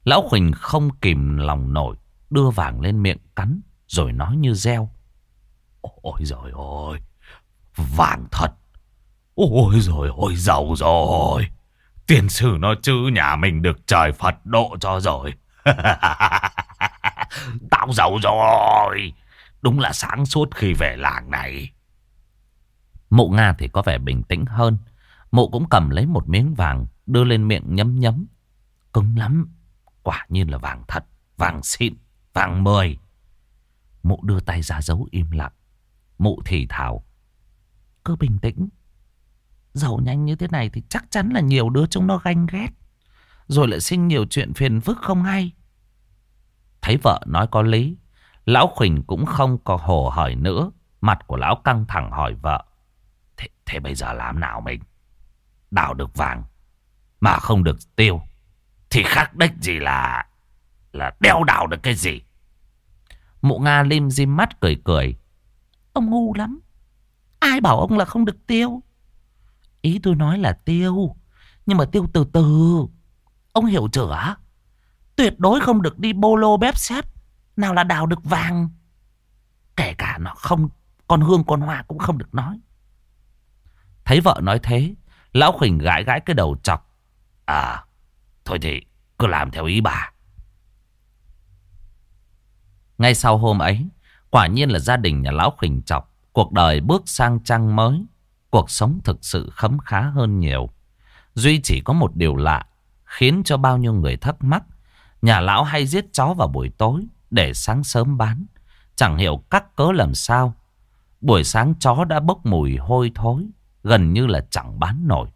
Lão Khuỳnh không kìm lòng nổi, đưa vàng lên miệng cắn, rồi nói như reo. Ôi rồi ôi, vàng thật. Ôi rồi ôi, giàu rồi. Tiền sử nó chứ nhà mình được trời Phật độ cho rồi. Tao giàu rồi. Đúng là sáng suốt khi về làng này. Mụ Nga thì có vẻ bình tĩnh hơn. Mụ cũng cầm lấy một miếng vàng đưa lên miệng nhấm nhấm. Cứng lắm. Quả nhiên là vàng thật, vàng xịn, vàng mười. Mụ đưa tay ra dấu im lặng. Mụ thì thảo, Cứ bình tĩnh. Giàu nhanh như thế này thì chắc chắn là nhiều đứa chúng nó ganh ghét. Rồi lại sinh nhiều chuyện phiền phức không hay. Thấy vợ nói có lý. Lão Khuỳnh cũng không có hồ hỏi nữa. Mặt của lão căng thẳng hỏi vợ. Thế, thế bây giờ làm nào mình? Đào được vàng mà không được tiêu. Thì khác đích gì là... Là đeo đào được cái gì? Mụ Nga lim dim mắt cười cười. Ông ngu lắm. Ai bảo ông là không được tiêu? Ý tôi nói là tiêu. Nhưng mà tiêu từ từ. Ông hiểu chưa? Tuyệt đối không được đi bolo bếp xếp. Nào là đào được vàng. Kể cả nó không... Con hương con hoa cũng không được nói. Thấy vợ nói thế. Lão Khuỳnh gãi gãi cái đầu chọc. À, thôi thì cứ làm theo ý bà. Ngay sau hôm ấy, quả nhiên là gia đình nhà Lão Khuỳnh chọc. Cuộc đời bước sang trang mới. Cuộc sống thực sự khấm khá hơn nhiều. Duy chỉ có một điều lạ khiến cho bao nhiêu người thắc mắc. Nhà lão hay giết chó vào buổi tối để sáng sớm bán. Chẳng hiểu các cớ làm sao. Buổi sáng chó đã bốc mùi hôi thối, gần như là chẳng bán nổi.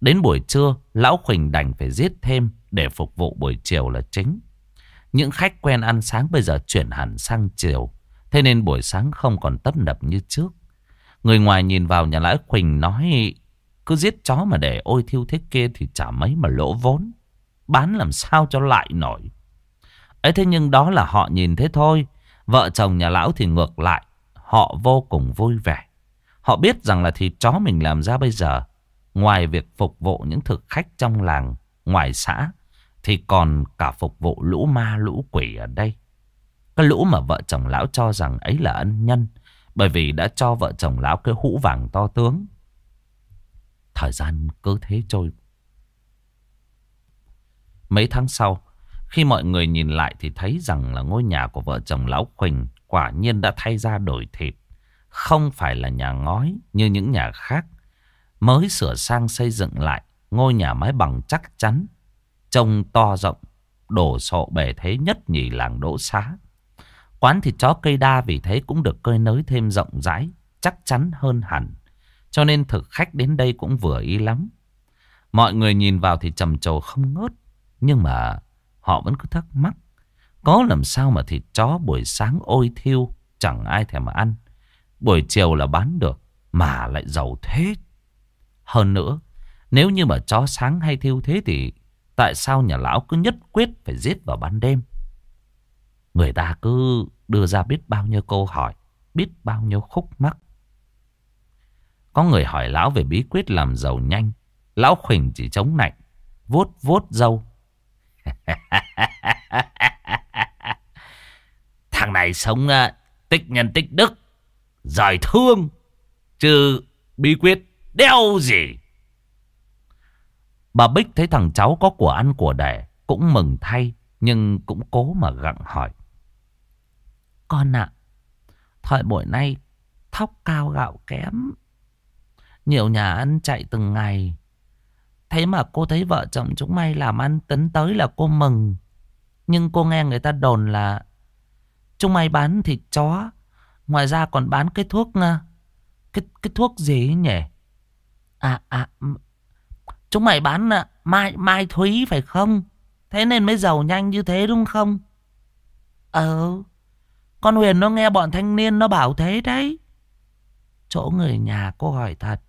Đến buổi trưa, lão Khuỳnh đành phải giết thêm để phục vụ buổi chiều là chính. Những khách quen ăn sáng bây giờ chuyển hẳn sang chiều. Thế nên buổi sáng không còn tấp nập như trước. Người ngoài nhìn vào nhà lãi quỳnh nói cứ giết chó mà để ôi thiêu thế kia thì chả mấy mà lỗ vốn. Bán làm sao cho lại nổi. ấy thế nhưng đó là họ nhìn thế thôi. Vợ chồng nhà lão thì ngược lại. Họ vô cùng vui vẻ. Họ biết rằng là thịt chó mình làm ra bây giờ. Ngoài việc phục vụ những thực khách trong làng, ngoài xã. Thì còn cả phục vụ lũ ma lũ quỷ ở đây. Cái lũ mà vợ chồng lão cho rằng ấy là ân nhân. Bởi vì đã cho vợ chồng lão cái hũ vàng to tướng. Thời gian cứ thế trôi. Mấy tháng sau, khi mọi người nhìn lại thì thấy rằng là ngôi nhà của vợ chồng Lão Quỳnh quả nhiên đã thay ra đổi thịt. Không phải là nhà ngói như những nhà khác. Mới sửa sang xây dựng lại, ngôi nhà mái bằng chắc chắn. Trông to rộng, đổ sộ bề thế nhất nhì làng đỗ xá. Quán thịt chó cây đa vì thế cũng được cơi nới thêm rộng rãi, chắc chắn hơn hẳn. Cho nên thực khách đến đây cũng vừa ý lắm. Mọi người nhìn vào thì trầm trồ không ngớt. Nhưng mà họ vẫn cứ thắc mắc. Có làm sao mà thịt chó buổi sáng ôi thiêu chẳng ai thèm mà ăn. Buổi chiều là bán được mà lại giàu thế. Hơn nữa, nếu như mà chó sáng hay thiêu thế thì tại sao nhà lão cứ nhất quyết phải giết vào ban đêm? Người ta cứ đưa ra biết bao nhiêu câu hỏi, biết bao nhiêu khúc mắc. Có người hỏi lão về bí quyết làm giàu nhanh. Lão Khuỳnh chỉ chống nạnh, vuốt vuốt dâu. Thằng này sống ờ, tích nhân tích đức, giỏi thương, chứ bí quyết đeo gì. Bà Bích thấy thằng cháu có của ăn của đẻ, cũng mừng thay, nhưng cũng cố mà gặng hỏi. Con ạ, thời buổi nay thóc cao gạo kém, nhiều nhà ăn chạy từng ngày. Thế mà cô thấy vợ chồng chúng mày làm ăn tấn tới là cô mừng. Nhưng cô nghe người ta đồn là chúng mày bán thịt chó. Ngoài ra còn bán cái thuốc... À, cái, cái thuốc gì nhỉ? À, à, chúng mày bán à, mai, mai thúy phải không? Thế nên mới giàu nhanh như thế đúng không? Ờ, con Huyền nó nghe bọn thanh niên nó bảo thế đấy. Chỗ người nhà cô hỏi thật.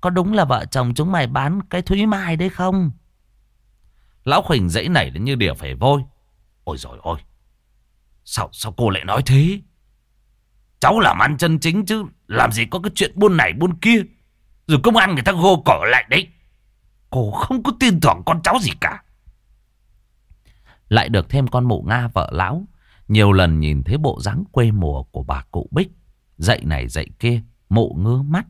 Có đúng là vợ chồng chúng mày bán cái Thúy Mai đấy không? Lão Khuỳnh dãy nảy đến như đỉa phải vôi. Ôi rồi ôi. Sao, sao cô lại nói thế? Cháu làm ăn chân chính chứ. Làm gì có cái chuyện buôn này buôn kia. Rồi công an người ta gô cỏ lại đấy. Cô không có tin tưởng con cháu gì cả. Lại được thêm con mụ Nga vợ lão. Nhiều lần nhìn thấy bộ dáng quê mùa của bà cụ Bích. Dậy này dậy kia. Mụ ngứa mắt.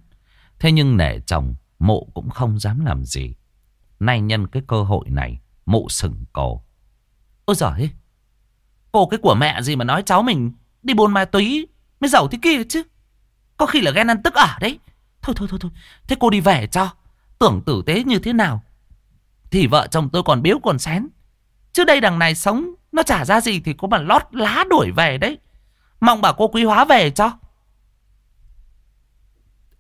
Thế nhưng nể chồng, mụ cũng không dám làm gì. Nay nhân cái cơ hội này, mụ sừng cổ. Ôi giời Cô cái của mẹ gì mà nói cháu mình đi buôn ma túy mới giàu thế kia chứ. Có khi là ghen ăn tức ở đấy. Thôi thôi thôi thôi, thế cô đi về cho. Tưởng tử tế như thế nào Thì vợ chồng tôi còn biếu còn xén Chứ đây đằng này sống nó trả ra gì thì có mà lót lá đuổi về đấy. Mong bà cô quý hóa về cho.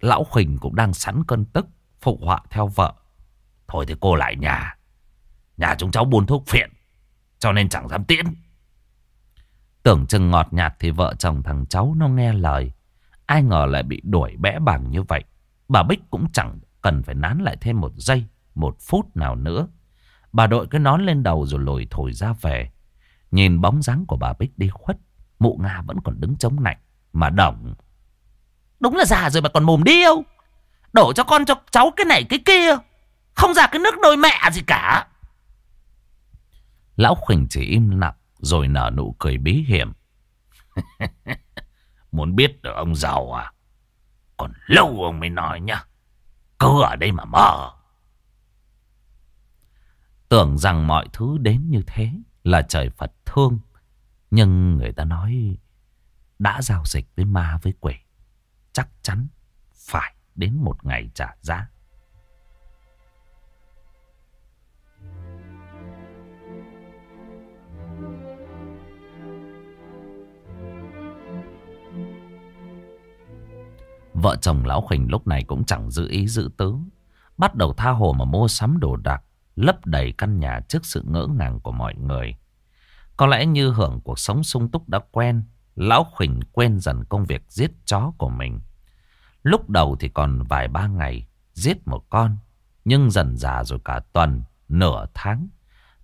Lão Khuỳnh cũng đang sẵn cơn tức, Phụ họa theo vợ. Thôi thì cô lại nhà. Nhà chúng cháu buôn thuốc phiện, Cho nên chẳng dám tiễn. Tưởng chừng ngọt nhạt thì vợ chồng thằng cháu nó nghe lời. Ai ngờ lại bị đuổi bẽ bằng như vậy. Bà Bích cũng chẳng cần phải nán lại thêm một giây, Một phút nào nữa. Bà đội cái nón lên đầu rồi lồi thổi ra về. Nhìn bóng dáng của bà Bích đi khuất Mụ Nga vẫn còn đứng chống nạnh Mà động Đúng là già rồi mà còn mồm điêu Đổ cho con cho cháu cái này cái kia. Không ra cái nước nôi mẹ gì cả. Lão Khuỳnh chỉ im lặng Rồi nở nụ cười bí hiểm. Muốn biết được ông giàu à? Còn lâu ông mới nói nhá. Cứ ở đây mà mơ. Tưởng rằng mọi thứ đến như thế là trời Phật thương Nhưng người ta nói Đã giao dịch với ma với quỷ Chắc chắn Phải đến một ngày trả giá Vợ chồng Lão Khuỳnh lúc này cũng chẳng giữ ý giữ tứ. Bắt đầu tha hồ mà mua sắm đồ đạc, lấp đầy căn nhà trước sự ngỡ ngàng của mọi người. Có lẽ như hưởng cuộc sống sung túc đã quen, Lão Khuỳnh quên dần công việc giết chó của mình. Lúc đầu thì còn vài ba ngày giết một con, nhưng dần già rồi cả tuần, nửa tháng,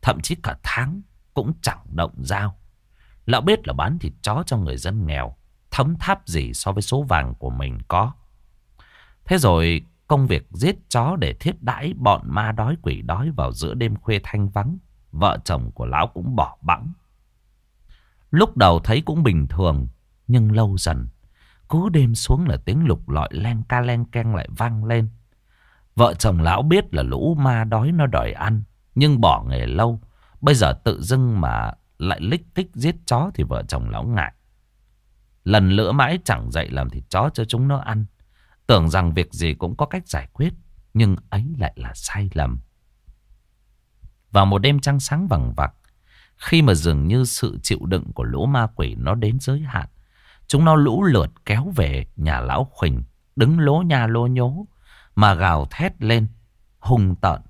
thậm chí cả tháng cũng chẳng động dao. Lão biết là bán thịt chó cho người dân nghèo, thấm tháp gì so với số vàng của mình có. Thế rồi công việc giết chó để thiết đãi bọn ma đói quỷ đói vào giữa đêm khuya thanh vắng, vợ chồng của lão cũng bỏ bẵng. Lúc đầu thấy cũng bình thường, nhưng lâu dần, cứ đêm xuống là tiếng lục lọi len ca len keng lại vang lên. Vợ chồng lão biết là lũ ma đói nó đòi ăn, nhưng bỏ nghề lâu, bây giờ tự dưng mà lại lích kích giết chó thì vợ chồng lão ngại. Lần lỡ mãi chẳng dậy làm thịt chó cho chúng nó ăn. Tưởng rằng việc gì cũng có cách giải quyết. Nhưng ấy lại là sai lầm. Vào một đêm trăng sáng vằng vặc. Khi mà dường như sự chịu đựng của lũ ma quỷ nó đến giới hạn. Chúng nó lũ lượt kéo về nhà lão Khuỳnh. Đứng lố nhà lô nhố. Mà gào thét lên. Hung tợn.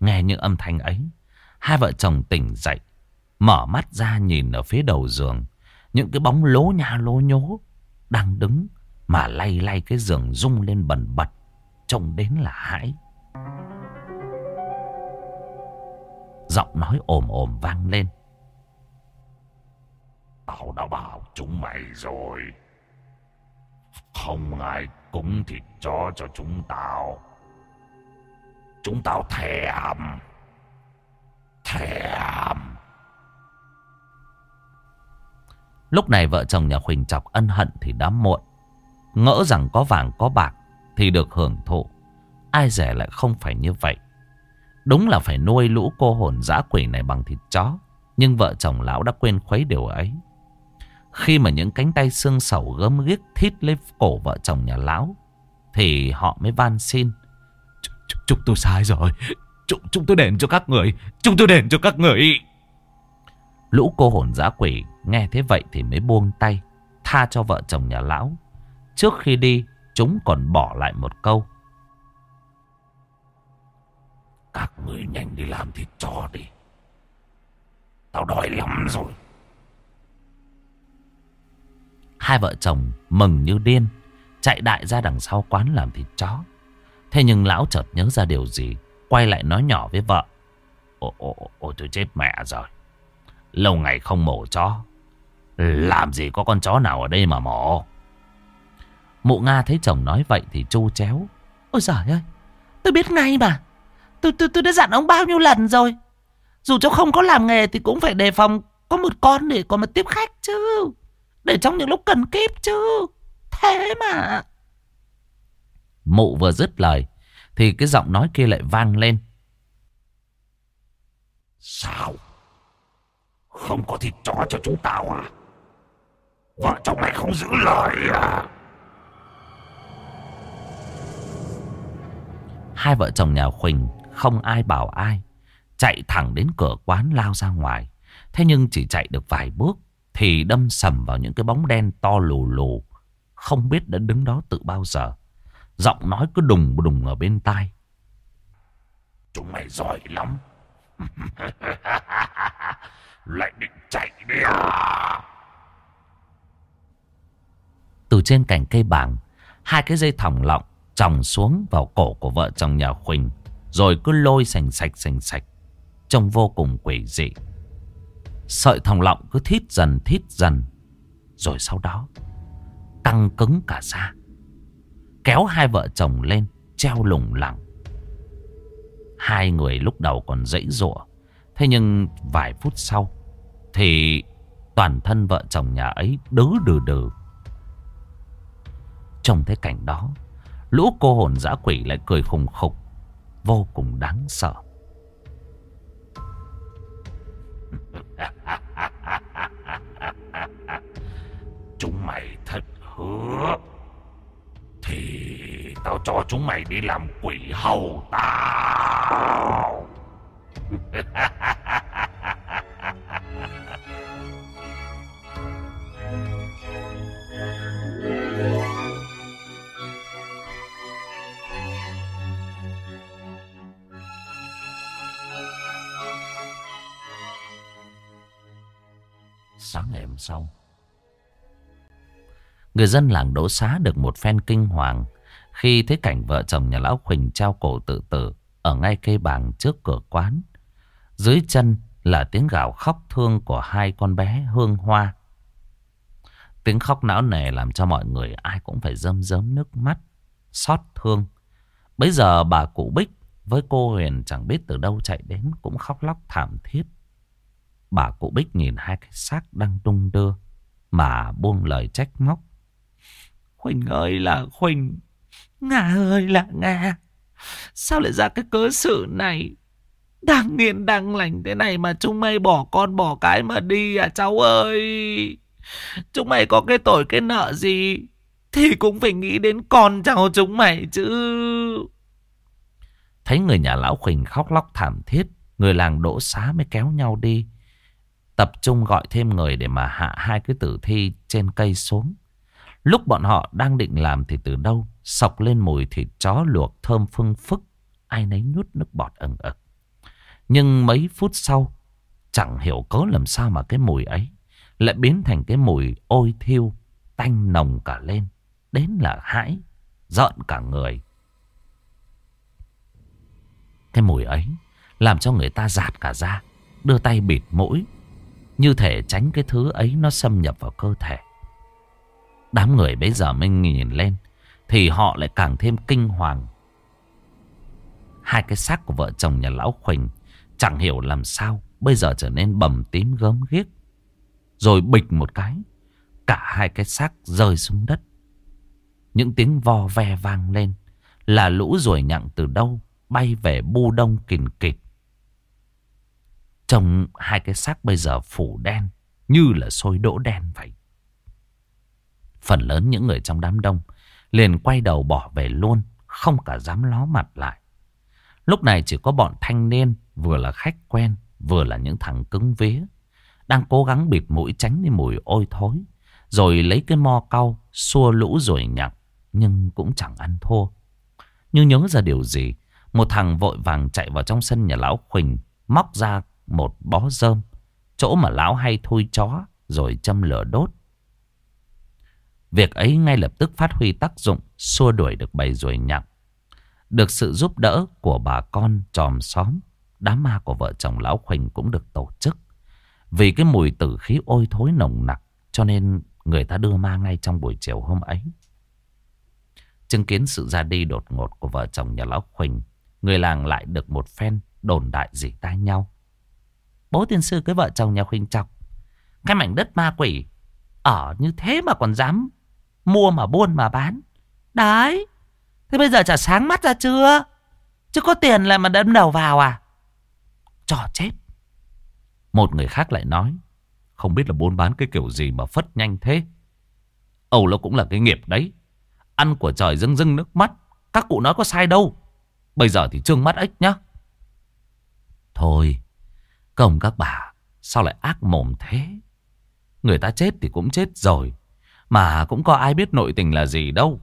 Nghe những âm thanh ấy. Hai vợ chồng tỉnh dậy. Mở mắt ra nhìn ở phía đầu giường. Những cái bóng lố nhà lố nhố Đang đứng mà lay lay cái giường rung lên bần bật Trông đến là hãi. Giọng nói ồm ồm vang lên. Tao đã bảo chúng mày rồi. Không ai cúng thịt chó cho chúng tao. Chúng tao thèm Thèm Lúc này vợ chồng nhà Huỳnh chọc ân hận thì đã muộn. Ngỡ rằng có vàng có bạc thì được hưởng thụ. Ai rẻ lại không phải như vậy. Đúng là phải nuôi lũ cô hồn dã quỷ này bằng thịt chó. Nhưng vợ chồng lão đã quên khuấy điều ấy. Khi mà những cánh tay xương sầu gớm ghiếc thít lên cổ vợ chồng nhà lão. Thì họ mới van xin. Chúng tôi sai rồi. Chúng, chúng tôi đền cho các người. Chúng tôi đền cho các người. Lũ cô hồn dã quỷ nghe thế vậy thì mới buông tay, tha cho vợ chồng nhà lão. Trước khi đi, chúng còn bỏ lại một câu. Các người nhanh đi làm thịt chó đi. Tao đói lắm rồi. Hai vợ chồng mừng như điên, chạy đại ra đằng sau quán làm thịt chó. Thế nhưng lão chợt nhớ ra điều gì, quay lại nói nhỏ với vợ. Ồ, ồ, ồ, tôi chết mẹ rồi. Lâu ngày không mổ chó Làm gì có con chó nào ở đây mà mổ Mụ Nga thấy chồng nói vậy thì chu chéo. Ôi giời ơi Tôi biết ngay mà. Tôi, tôi, tôi đã dặn ông bao nhiêu lần rồi. Dù cháu không có làm nghề thì cũng phải đề phòng Có một con để có mà tiếp khách chứ. Để trong những lúc cần kíp chứ. Thế mà. Mụ vừa dứt lời Thì cái giọng nói kia lại vang lên. Sao? Không có thịt chó cho chúng tao à? Vợ chồng mày không giữ lời à? Hai vợ chồng nhà Khuỳnh không ai bảo ai. Chạy thẳng đến cửa quán lao ra ngoài. Thế nhưng chỉ chạy được vài bước thì đâm sầm vào những cái bóng đen to lù lù. Không biết đã đứng đó từ bao giờ. Giọng nói cứ đùng đùng ở bên tai. Chúng mày giỏi lắm. Lại định chạy đi à? Từ trên cành cây bàng, hai cái dây thòng lọng tròng xuống vào cổ của vợ chồng nhà Khuỳnh, rồi cứ lôi sành sạch sành sạch, trông vô cùng quỷ dị. Sợi thòng lọng cứ thít dần thít dần, rồi sau đó căng cứng cả ra, kéo hai vợ chồng lên, treo lủng lẳng. Hai người lúc đầu còn dãy rụa, thế nhưng vài phút sau thì toàn thân vợ chồng nhà ấy đứ đừ đừ. Trong thế cảnh đó Lũ cô hồn dã quỷ lại cười khùng khục, Vô cùng đáng sợ. Chúng mày thật hứa, Thì tao cho chúng mày đi làm quỷ hầu tao. Sau Người dân làng Đỗ Xá được một phen kinh hoàng Khi thấy cảnh vợ chồng nhà Lão Khuỳnh trao cổ tự tử Ở ngay cây bàng trước cửa quán. Dưới chân là tiếng gào khóc thương của hai con bé hương hoa. Tiếng khóc não nề làm cho mọi người ai cũng phải rơm rớm nước mắt, Xót thương. Bây giờ bà cụ Bích với cô Huyền chẳng biết từ đâu chạy đến cũng khóc lóc thảm thiết. Bà cụ Bích nhìn hai cái xác đang đung đưa mà buông lời trách móc. huỳnh ơi là huỳnh Nga ơi là Nga. Sao lại ra cái cớ sự này? Đang nghiền đang lành thế này mà chúng mày bỏ con bỏ cái mà đi à cháu ơi. Chúng mày có cái tội cái nợ gì thì cũng phải nghĩ đến con cháu chúng mày chứ. Thấy người nhà lão Khuỳnh khóc lóc thảm thiết, người làng đỗ xá mới kéo nhau đi. Tập trung gọi thêm người để mà hạ hai cái tử thi trên cây xuống. Lúc bọn họ đang định làm thì từ đâu sọc lên mùi thịt chó luộc thơm phương phức. Ai nấy nuốt nước bọt ẩn ực. Nhưng mấy phút sau, chẳng hiểu cớ làm sao mà cái mùi ấy lại biến thành cái mùi ôi thiêu, tanh nồng cả lên. Đến là hãi, giận cả người. Cái mùi ấy làm cho người ta giạt cả ra, đưa tay bịt mũi, như thể tránh cái thứ ấy nó xâm nhập vào cơ thể. Đám người bây giờ mới nhìn lên. Thì họ lại càng thêm kinh hoàng. Hai cái xác của vợ chồng nhà lão Khuỳnh. Chẳng hiểu làm sao. Bây giờ trở nên bầm tím gớm ghiếc. Rồi bịch một cái. Cả hai cái xác rơi xuống đất. Những tiếng vo ve vang lên. Là lũ ruồi nhặng từ đâu. Bay về bu đông kình kịch Trông hai cái xác bây giờ phủ đen như là sôi đỗ đen vậy. Phần lớn những người trong đám đông liền quay đầu bỏ về luôn, không cả dám ló mặt lại. Lúc này chỉ có bọn thanh niên vừa là khách quen, vừa là những thằng cứng vía. Đang cố gắng bịt mũi tránh đi mùi ôi thối. Rồi lấy cái mo cau xua lũ rồi nhặt nhưng cũng chẳng ăn thua. Nhưng nhớ ra điều gì, một thằng vội vàng chạy vào trong sân nhà lão Khuỳnh, móc ra một bó rơm. Chỗ mà lão hay thui chó rồi châm lửa đốt. Việc ấy ngay lập tức phát huy tác dụng xua đuổi được bầy ruồi nhặng. Được sự giúp đỡ của bà con tròm xóm, đám ma của vợ chồng lão Khuỳnh cũng được tổ chức. Vì cái mùi tử khí ôi thối nồng nặc cho nên người ta đưa ma ngay trong buổi chiều hôm ấy. Chứng kiến sự ra đi đột ngột của vợ chồng nhà lão Khuỳnh, người làng lại được một phen đồn đại dỉ tai nhau. Bố tiên sư cái vợ chồng nhà khuyên Trọc. Cái mảnh đất ma quỷ. Ở như thế mà còn dám mua mà buôn mà bán. Đấy. Thế bây giờ chả sáng mắt ra chưa? Chứ có tiền lại mà đâm đầu vào à? Trò chết. Một người khác lại nói. Không biết là buôn bán cái kiểu gì mà phất nhanh thế. Âu nó cũng là cái nghiệp đấy. Ăn của trời rưng rưng nước mắt. Các cụ nói có sai đâu. Bây giờ thì trương mắt ếch nhá. Thôi, công các bà, sao lại ác mồm thế? Người ta chết thì cũng chết rồi. Mà cũng có ai biết nội tình là gì đâu.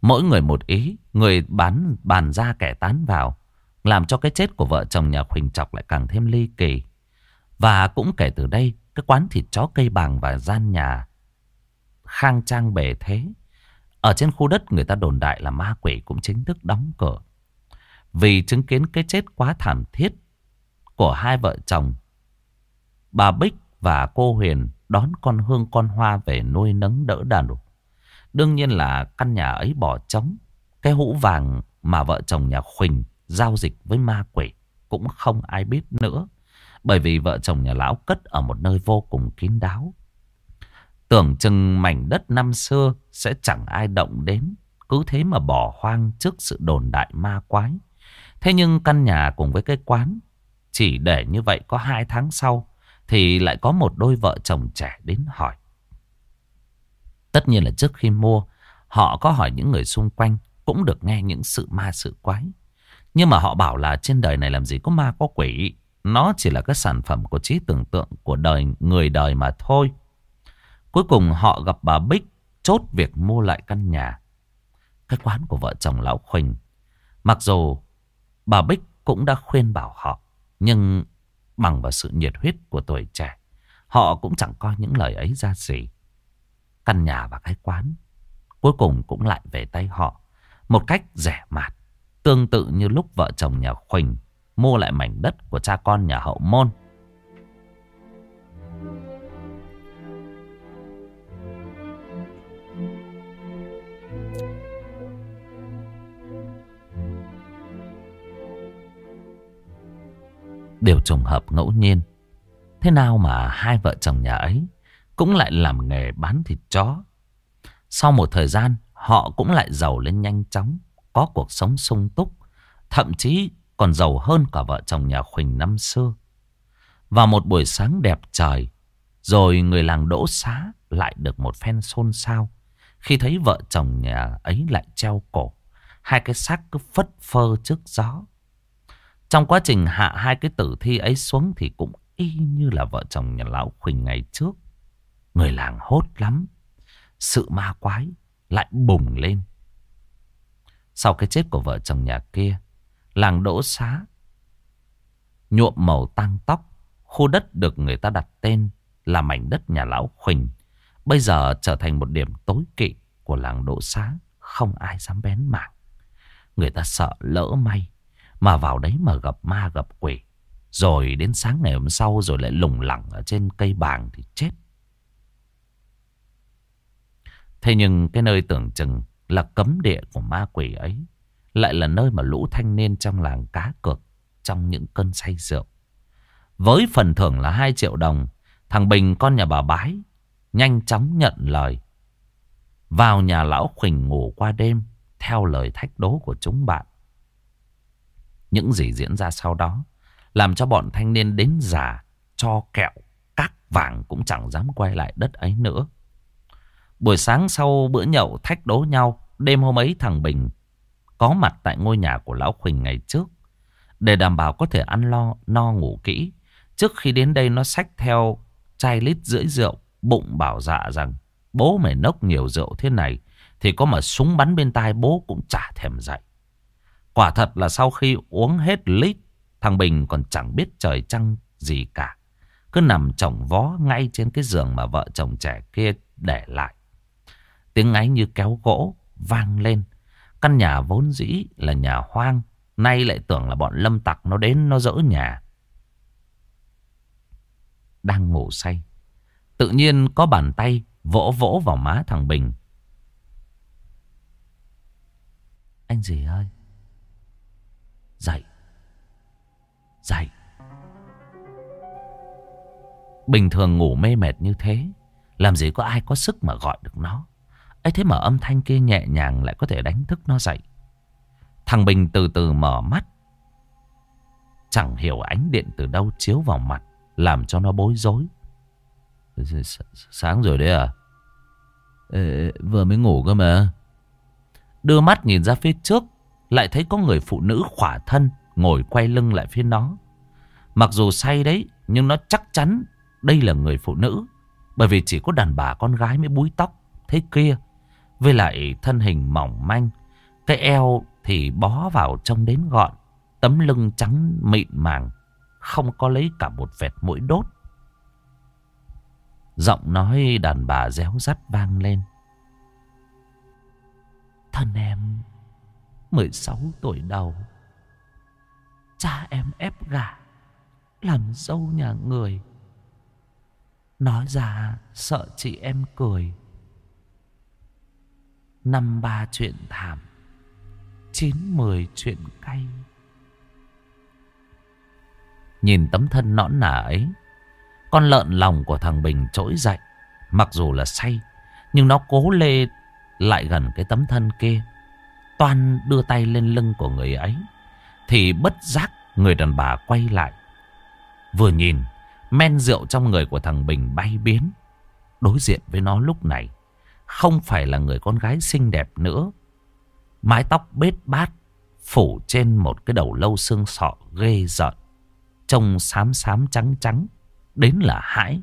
Mỗi người một ý, người bán bàn ra kẻ tán vào. Làm cho cái chết của vợ chồng nhà Huỳnh Chọc lại càng thêm ly kỳ. Và cũng kể từ đây, cái quán thịt chó cây bằng và gian nhà khang trang bề thế. Ở trên khu đất người ta đồn đại là ma quỷ cũng chính thức đóng cửa. Vì chứng kiến cái chết quá thảm thiết của hai vợ chồng. Bà Bích và cô Huyền đón con Hương con Hoa về nuôi nấng đỡ đàn Đương nhiên là căn nhà ấy bỏ trống. Cái hũ vàng mà vợ chồng nhà Khuỳnh giao dịch với ma quỷ cũng không ai biết nữa. Bởi vì vợ chồng nhà lão cất ở một nơi vô cùng kín đáo. Tưởng chừng mảnh đất năm xưa sẽ chẳng ai động đến. Cứ thế mà bỏ hoang trước sự đồn đại ma quái. Thế nhưng căn nhà cùng với cái quán chỉ để như vậy có hai tháng sau thì lại có một đôi vợ chồng trẻ đến hỏi. Tất nhiên là trước khi mua, họ có hỏi những người xung quanh cũng được nghe những sự ma sự quái. Nhưng mà họ bảo là trên đời này làm gì có ma, có quỷ. Nó chỉ là cái sản phẩm của trí tưởng tượng của đời, người đời mà thôi. Cuối cùng họ gặp bà Bích chốt việc mua lại căn nhà. Cái quán của vợ chồng Lão Khuỳnh. Mặc dù bà Bích cũng đã khuyên bảo họ. Nhưng bằng vào sự nhiệt huyết của tuổi trẻ. Họ cũng chẳng coi những lời ấy ra gì. Căn nhà và cái quán cuối cùng cũng lại về tay họ. Một cách rẻ mạt. Tương tự như lúc vợ chồng nhà Khuỳnh mua lại mảnh đất của cha con nhà hậu môn. Đều trùng hợp ngẫu nhiên. Thế nào mà hai vợ chồng nhà ấy cũng lại làm nghề bán thịt chó. Sau một thời gian, họ cũng lại giàu lên nhanh chóng, có cuộc sống sung túc, thậm chí còn giàu hơn cả vợ chồng nhà Khuỳnh năm xưa. Và một buổi sáng đẹp trời, rồi người làng đỗ xá lại được một phen xôn xao khi thấy vợ chồng nhà ấy lại treo cổ. Hai cái xác cứ phất phơ trước gió. Trong quá trình hạ hai cái tử thi ấy xuống thì cũng y như là vợ chồng nhà lão Khuỳnh ngày trước. Người làng hốt lắm. Sự ma quái lại bùng lên. Sau cái chết của vợ chồng nhà kia, làng đỗ xá nhuộm màu tăng tóc. Khu đất được người ta đặt tên là mảnh đất nhà lão Khuỳnh. Bây giờ trở thành một điểm tối kỵ của làng đỗ xá. Không ai dám bén mảng. Người ta sợ lỡ may. Mà vào đấy mà gặp ma gặp quỷ. Rồi đến sáng ngày hôm sau rồi lại lủng lẳng ở trên cây bàng thì chết. Thế nhưng cái nơi tưởng chừng là cấm địa của ma quỷ ấy lại là nơi mà lũ thanh niên trong làng cá cược trong những cơn say rượu. Với phần thưởng là 2 triệu đồng, thằng Bình con nhà bà Bái nhanh chóng nhận lời. Vào nhà lão Khuỳnh ngủ qua đêm theo lời thách đố của chúng bạn. Những gì diễn ra sau đó làm cho bọn thanh niên đến già cho kẹo các vàng cũng chẳng dám quay lại đất ấy nữa. Buổi sáng sau bữa nhậu thách đố nhau, đêm hôm ấy thằng Bình có mặt tại ngôi nhà của Lão Khuỳnh ngày trước. Để đảm bảo có thể ăn lo, no ngủ kỹ. Trước khi đến đây nó xách theo chai lít rưỡi rượu, bụng bảo dạ rằng bố mày nốc nhiều rượu thế này thì có mà súng bắn bên tai bố cũng chả thèm dậy. Quả thật là sau khi uống hết lít, thằng Bình còn chẳng biết trời trăng gì cả. Cứ nằm chồng vó ngay trên cái giường mà vợ chồng trẻ kia để lại. Tiếng ngáy như kéo gỗ vang lên. Căn nhà vốn dĩ là nhà hoang. Nay lại tưởng là bọn lâm tặc nó đến nó dỡ nhà. Đang ngủ say. Tự nhiên có bàn tay vỗ vỗ vào má thằng Bình. Anh gì ơi. Dậy. Dậy. Bình thường ngủ mê mệt như thế. Làm gì có ai có sức mà gọi được nó ấy thế mà âm thanh kia nhẹ nhàng lại có thể đánh thức nó dậy. Thằng Bình từ từ mở mắt. Chẳng hiểu ánh điện từ đâu chiếu vào mặt. Làm cho nó bối rối. Sáng rồi đấy à? Ê, vừa mới ngủ cơ mà. Đưa mắt nhìn ra phía trước. Lại thấy có người phụ nữ khỏa thân Ngồi quay lưng lại phía nó. Mặc dù say đấy, Nhưng nó chắc chắn đây là người phụ nữ, Bởi vì chỉ có đàn bà con gái mới búi tóc Thế kia. Với lại thân hình mỏng manh, Cái eo thì bó vào trong đến gọn, Tấm lưng trắng mịn màng, Không có lấy cả một vẹt mũi đốt. Giọng nói đàn bà réo rắt vang lên. Thân em 16 tuổi đầu. Cha em ép gả Làm dâu nhà người. Nói ra, sợ chị em cười. Năm ba chuyện thảm, Chín mười chuyện cay. Nhìn tấm thân nõn nả ấy, Con lợn lòng của thằng Bình trỗi dậy. Mặc dù là say, Nhưng nó cố lê lại gần cái tấm thân kia. Toan đưa tay lên lưng của người ấy. Thì bất giác người đàn bà quay lại. Vừa nhìn, Men rượu trong người của thằng Bình bay biến. Đối diện với nó lúc này, Không phải là người con gái xinh đẹp nữa. Mái tóc bết bát, Phủ trên một cái đầu lâu xương sọ ghê rợn. Trông xám xám trắng trắng, Đến là hãi.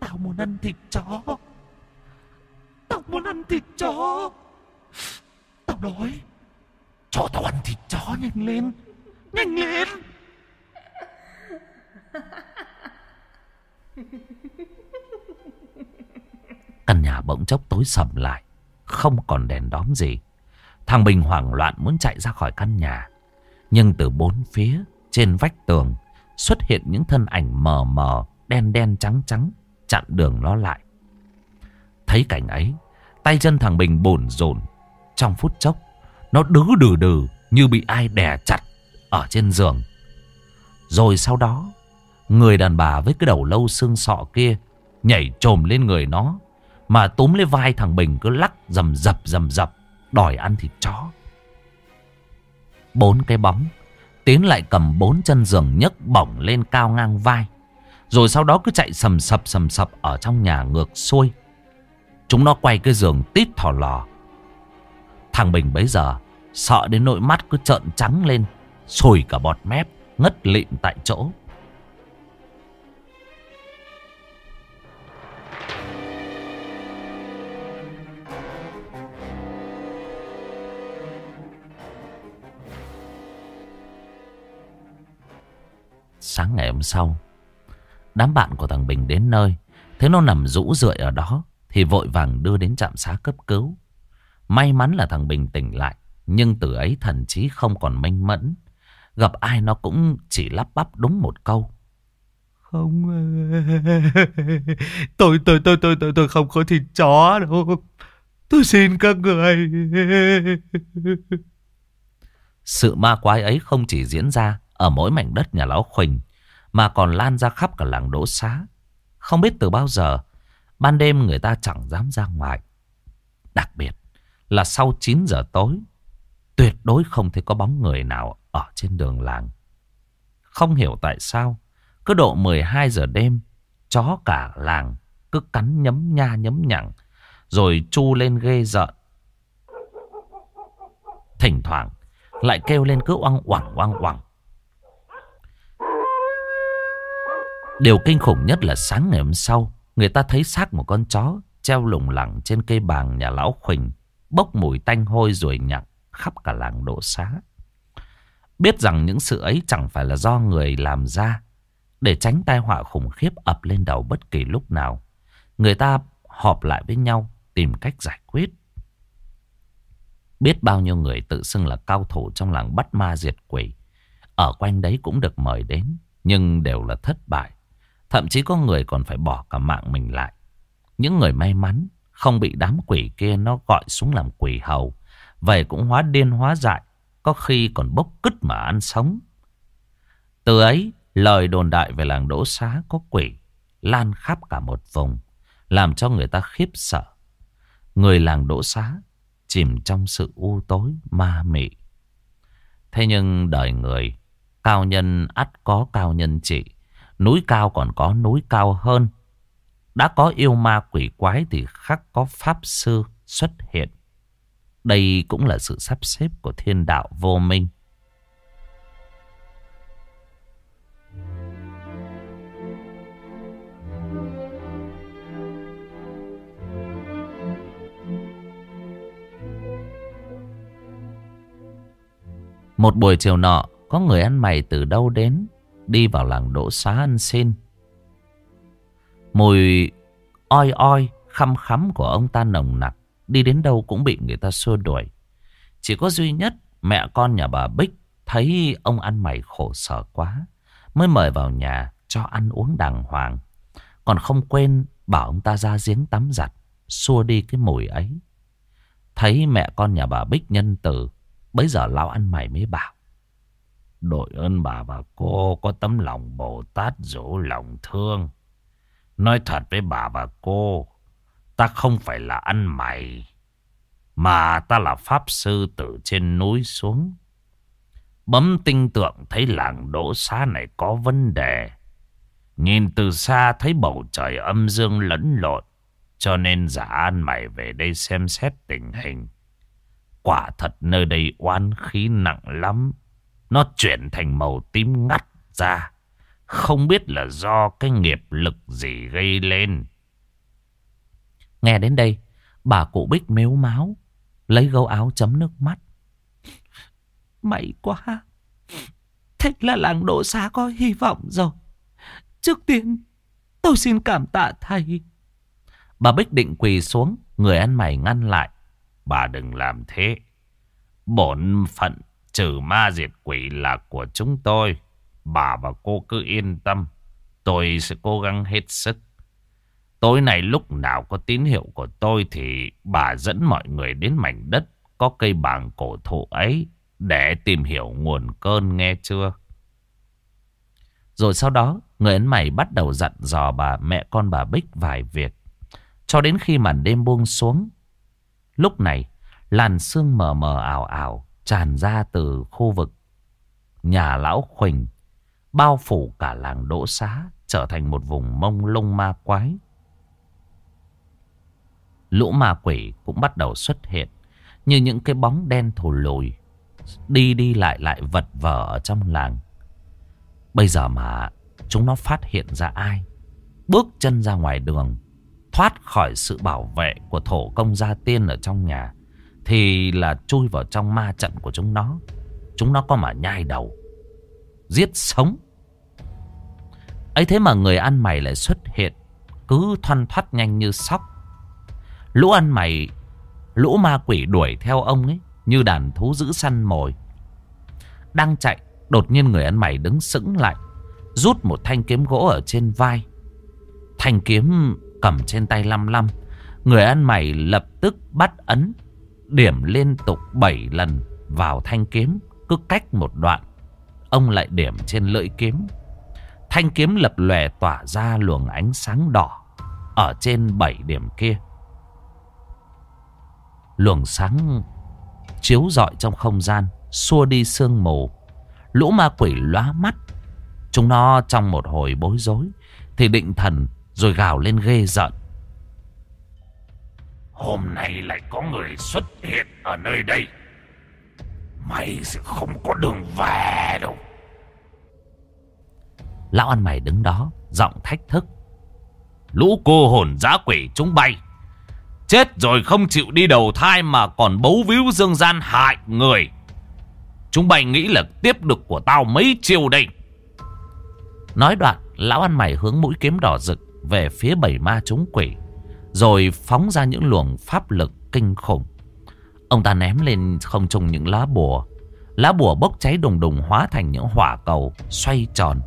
Tao muốn ăn thịt chó muốn ăn thịt chó. Tao nói, Cho tao ăn thịt chó nhanh lên Nhanh lên. Căn nhà bỗng chốc tối sầm lại, Không còn đèn đóm gì. Thằng Bình hoảng loạn muốn chạy ra khỏi căn nhà, Nhưng từ bốn phía Trên vách tường Xuất hiện những thân ảnh mờ mờ, Đen đen trắng trắng Chặn đường nó lại. Thấy cảnh ấy Tay chân thằng Bình bồn rồn. Trong phút chốc, Nó đứ đừ đừ như bị ai đè chặt Ở trên giường. Rồi sau đó, Người đàn bà với cái đầu lâu xương sọ kia Nhảy trồm lên người nó, Mà túm lấy vai thằng Bình cứ lắc dầm dập dầm dập Đòi ăn thịt chó. Bốn cái bóng Tiến lại cầm bốn chân giường nhấc bổng lên cao ngang vai, Rồi sau đó cứ chạy sầm sập sầm sập Ở trong nhà ngược xuôi. Chúng nó quay cái giường tít thò lò. Thằng Bình bấy giờ Sợ đến nỗi mắt cứ trợn trắng lên, Sùi cả bọt mép, Ngất lịm tại chỗ. Sáng ngày hôm sau, Đám bạn của thằng Bình đến nơi, Thấy nó nằm rũ rượi ở đó. Thì vội vàng đưa đến trạm xá cấp cứu. May mắn là thằng Bình tỉnh lại Nhưng từ ấy thần trí không còn mênh mẫn. Gặp ai nó cũng chỉ lắp bắp đúng một câu. Không Tôi tôi tôi tôi tôi tôi không có thịt chó đâu. Tôi xin các người. Sự ma quái ấy không chỉ diễn ra Ở mỗi mảnh đất nhà lão Khuỳnh Mà còn lan ra khắp cả làng đỗ xá. Không biết từ bao giờ Ban đêm người ta chẳng dám ra ngoài Đặc biệt là sau 9 giờ tối Tuyệt đối không thể có bóng người nào ở trên đường làng. Không hiểu tại sao, cứ độ 12 giờ đêm, chó cả làng cứ cắn nhấm nha nhấm nhặng, rồi chu lên ghê giận. Thỉnh thoảng lại kêu lên cứ oang oảng oang oảng. Điều kinh khủng nhất là sáng ngày hôm sau, người ta thấy xác một con chó treo lủng lẳng trên cây bàng nhà lão Khuỳnh, bốc mùi tanh hôi rồi nhặt khắp cả làng đổ xá. Biết rằng những sự ấy chẳng phải là do người làm ra để tránh tai họa khủng khiếp ập lên đầu bất kỳ lúc nào. Người ta họp lại với nhau tìm cách giải quyết. Biết bao nhiêu người tự xưng là cao thủ trong làng bắt ma diệt quỷ. Ở quanh đấy cũng được mời đến, nhưng đều là thất bại. Thậm chí có người còn phải bỏ cả mạng mình lại. Những người may mắn không bị đám quỷ kia nó gọi xuống làm quỷ hầu. Vậy cũng hóa điên hóa dại có khi còn bốc cứt mà ăn sống. Từ ấy, lời đồn đại về làng Đỗ Xá có quỷ lan khắp cả một vùng, làm cho người ta khiếp sợ. Người làng Đỗ Xá chìm trong sự u tối ma mị. Thế nhưng đời người, cao nhân ắt có cao nhân trị, núi cao còn có núi cao hơn. Đã có yêu ma quỷ quái thì khắc có pháp sư xuất hiện. Đây cũng là sự sắp xếp của thiên đạo vô minh. Một buổi chiều nọ, có người ăn mày từ đâu đến, đi vào làng đỗ xá ăn xin. Mùi oi oi, khăm khắm của ông ta nồng nặc, đi đến đâu cũng bị người ta xua đuổi. Chỉ có duy nhất mẹ con nhà bà Bích thấy ông ăn mày khổ sở quá, mới mời vào nhà cho ăn uống đàng hoàng. Còn không quên bảo ông ta ra giếng tắm giặt, xua đi cái mùi ấy. Thấy mẹ con nhà bà Bích nhân từ, bấy giờ lão ăn mày mới bảo. Đội ơn bà và cô có tấm lòng Bồ Tát dỗ lòng thương. Nói thật với bà và cô, ta không phải là ăn mày, mà ta là Pháp Sư từ trên núi xuống. Bấm tinh tượng thấy làng đỗ xá này có vấn đề. Nhìn từ xa thấy bầu trời âm dương lẫn lộn, cho nên giả ăn mày về đây xem xét tình hình. Quả thật nơi đây oán khí nặng lắm. Nó chuyển thành màu tím ngắt ra. Không biết là do cái nghiệp lực gì gây lên. Nghe đến đây, bà cụ Bích mếu máu, lấy gấu áo chấm nước mắt. May quá! Thế là làng đổ xá có hy vọng rồi. Trước tiên, tôi xin cảm tạ thầy. Bà Bích định quỳ xuống, người ăn mày ngăn lại. Bà đừng làm thế. Bổn phận trừ ma diệt quỷ là của chúng tôi. Bà và cô cứ yên tâm. Tôi sẽ cố gắng hết sức. Tối nay lúc nào có tín hiệu của tôi thì bà dẫn mọi người đến mảnh đất có cây bàng cổ thụ ấy để tìm hiểu nguồn cơn nghe chưa? Rồi sau đó, người ấn mày bắt đầu dặn dò bà mẹ con bà Bích vài việc. Cho đến khi màn đêm buông xuống. Lúc này, làn sương mờ mờ ảo ảo tràn ra từ khu vực nhà lão Khuỳnh, bao phủ cả làng đỗ xá, trở thành một vùng mông lung ma quái. Lũ ma quỷ cũng bắt đầu xuất hiện, như những cái bóng đen thù lùi, đi đi lại lại vật vờ ở trong làng. Bây giờ mà chúng nó phát hiện ra ai, bước chân ra ngoài đường, thoát khỏi sự bảo vệ của thổ công gia tiên ở trong nhà, thì là chui vào trong ma trận của chúng nó. Chúng nó có mà nhai đầu. Giết sống. ấy thế mà người ăn mày lại xuất hiện. Cứ thoăn thoát nhanh như sóc. Lũ ăn mày. Lũ ma quỷ đuổi theo ông ấy. Như đàn thú giữ săn mồi. Đang chạy. Đột nhiên người ăn mày đứng sững lại. Rút một thanh kiếm gỗ ở trên vai. Thanh kiếm cầm trên tay lăm lăm. Người ăn mày lập tức bắt ấn Điểm liên tục 7 lần vào thanh kiếm, Cứ cách một đoạn, Ông lại điểm trên lưỡi kiếm. Thanh kiếm lập lòe tỏa ra luồng ánh sáng đỏ Ở trên 7 điểm kia. Luồng sáng chiếu rọi trong không gian, Xua đi sương mù. Lũ ma quỷ lóa mắt, Chúng nó trong một hồi bối rối, Thì định thần rồi gào lên ghê giận Hôm nay lại có người xuất hiện ở nơi đây. Mày sẽ không có đường về đâu. Lão ăn mày đứng đó, Giọng thách thức. Lũ cô hồn giá quỷ chúng bay. Chết rồi không chịu đi đầu thai Mà còn bấu víu dương gian hại người. Chúng bay nghĩ là tiếp được của tao mấy chiều đây. Nói đoạn, Lão ăn mày hướng mũi kiếm đỏ rực Về phía bảy ma chúng quỷ rồi phóng ra những luồng pháp lực kinh khủng. Ông ta ném lên không trung những lá bùa. Lá bùa bốc cháy đùng đùng hóa thành những hỏa cầu Xoay tròn.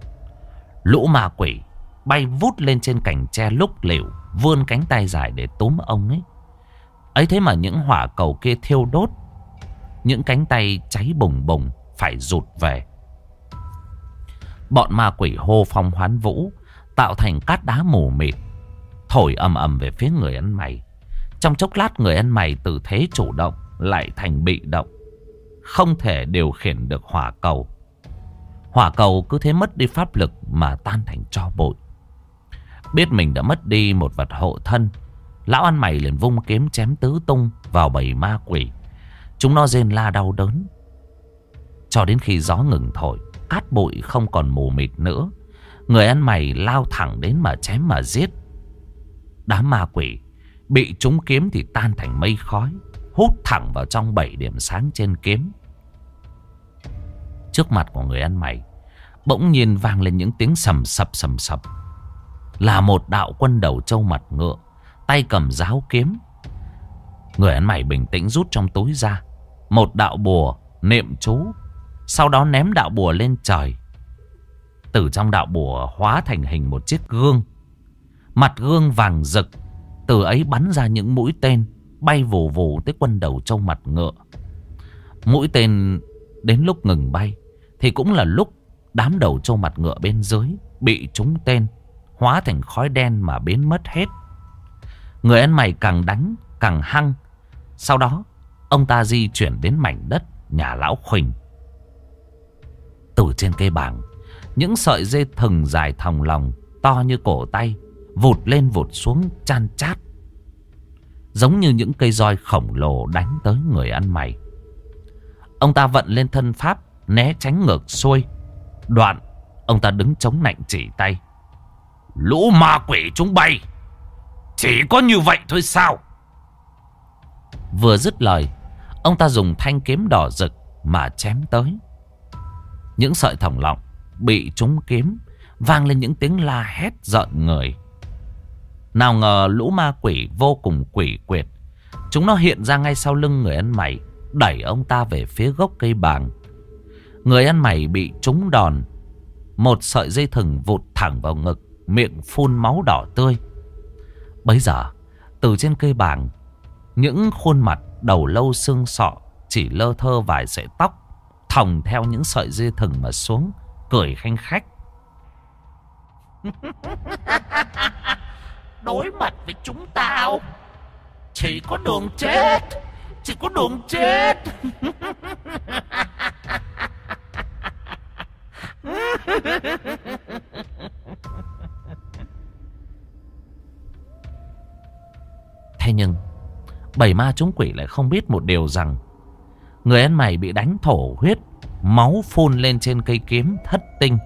Lũ ma quỷ bay vút lên trên cành tre lúc liều Vươn cánh tay dài để túm ông ấy. Ấy thế mà những hỏa cầu kia thiêu đốt. Những cánh tay cháy bùng bùng, Phải rụt về. Bọn ma quỷ hô phong hoán vũ, Tạo thành cát đá mù mịt. Thổi ầm ầm về phía người ăn mày Trong chốc lát người ăn mày từ thế chủ động Lại thành bị động Không thể điều khiển được hỏa cầu Hỏa cầu cứ thế mất đi pháp lực Mà tan thành cho bụi Biết mình đã mất đi một vật hộ thân Lão ăn mày liền vung kiếm chém tứ tung Vào bầy ma quỷ Chúng nó rên la đau đớn. Cho đến khi gió ngừng thổi, cát bụi không còn mù mịt nữa. Người ăn mày lao thẳng đến mà chém mà giết. Đám ma quỷ bị chúng kiếm thì tan thành mây khói, hút thẳng vào trong bảy điểm sáng trên kiếm. Trước mặt của người ăn mày, bỗng nhiên vang lên những tiếng sầm sập sầm sập. Là một đạo quân đầu trâu mặt ngựa, tay cầm giáo kiếm. Người ăn mày bình tĩnh rút trong túi ra, một đạo bùa niệm chú, sau đó ném đạo bùa lên trời. Từ trong đạo bùa hóa thành hình một chiếc gương. Mặt gương vàng rực, từ ấy bắn ra những mũi tên bay vù vù tới quân đầu trâu mặt ngựa. Mũi tên đến lúc ngừng bay thì cũng là lúc đám đầu trâu mặt ngựa bên dưới bị trúng tên, hóa thành khói đen mà biến mất hết. Người ăn mày càng đánh càng hăng. Sau đó, ông ta di chuyển đến mảnh đất nhà lão Khuỳnh. Từ trên cây bảng, những sợi dây thừng dài thòng lòng, to như cổ tay, vụt lên vụt xuống chan chát. Giống như những cây roi khổng lồ đánh tới người ăn mày. Ông ta vận lên thân pháp, né tránh ngược xuôi. Đoạn, ông ta đứng chống nạnh chỉ tay. Lũ ma quỷ chúng bay! Chỉ có như vậy thôi sao? Vừa dứt lời, ông ta dùng thanh kiếm đỏ rực mà chém tới. Những sợi thòng lọng bị trúng kiếm, vang lên những tiếng la hét giận người. Nào ngờ lũ ma quỷ vô cùng quỷ quyệt. Chúng nó hiện ra ngay sau lưng người ăn mày, đẩy ông ta về phía gốc cây bàng. Người ăn mày bị trúng đòn. Một sợi dây thừng vụt thẳng vào ngực, miệng phun máu đỏ tươi. Bấy giờ, từ trên cây bàng, những khuôn mặt đầu lâu xương sọ chỉ lơ thơ vài sợi tóc, thòng theo những sợi dây thừng mà xuống, cười khanh khách. Đối mặt với chúng tao, chỉ có đường chết, chỉ có đường chết. Thế nhưng Bảy ma chúng quỷ lại không biết một điều rằng Người ăn mày bị đánh thổ huyết Máu phun lên trên cây kiếm thất tinh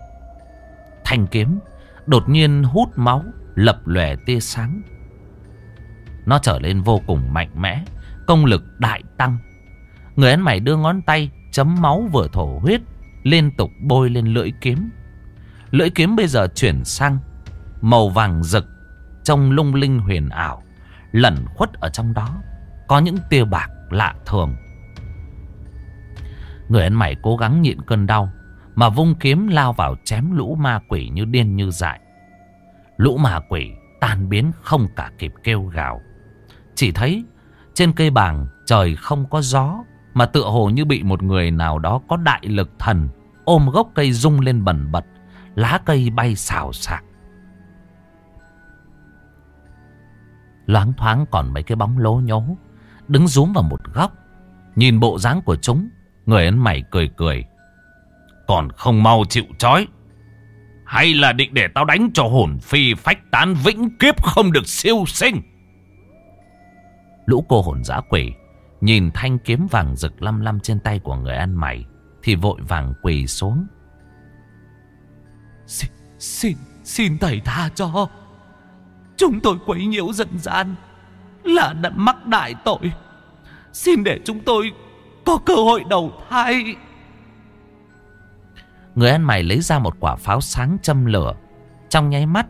Thanh kiếm Đột nhiên hút máu, Lập lòe tia sáng. Nó trở lên vô cùng mạnh mẽ, Công lực đại tăng. Người ăn mày đưa ngón tay, Chấm máu vừa thổ huyết, Liên tục bôi lên lưỡi kiếm. Lưỡi kiếm bây giờ chuyển sang Màu vàng rực, Trông lung linh huyền ảo, lẩn khuất ở trong đó, có những tia bạc lạ thường. Người ăn mày cố gắng nhịn cơn đau mà vung kiếm lao vào chém lũ ma quỷ như điên như dại. Lũ ma quỷ tan biến không cả kịp kêu gào. Chỉ thấy trên cây bàng trời không có gió mà tựa hồ như bị một người nào đó có đại lực thần ôm gốc cây rung lên bẩn bật, lá cây bay xào xạc. Loáng thoáng còn mấy cái bóng lố nhố Đứng rúm vào một góc Nhìn bộ dáng của chúng Người ăn mày cười cười còn không mau chịu trói. Hay là định để tao đánh cho hồn phi phách tán vĩnh kiếp không được siêu sinh? Lũ cô hồn giã quỷ Nhìn thanh kiếm vàng rực lăm lăm trên tay của người ăn mày Thì vội vàng quỳ xuống. Xin, xin, xin thầy tha cho. Chúng tôi quấy nhiễu dân gian Là đã mắc đại tội. Xin để chúng tôi Có cơ hội đầu thai. Người ăn mày lấy ra một quả pháo sáng châm lửa. Trong nháy mắt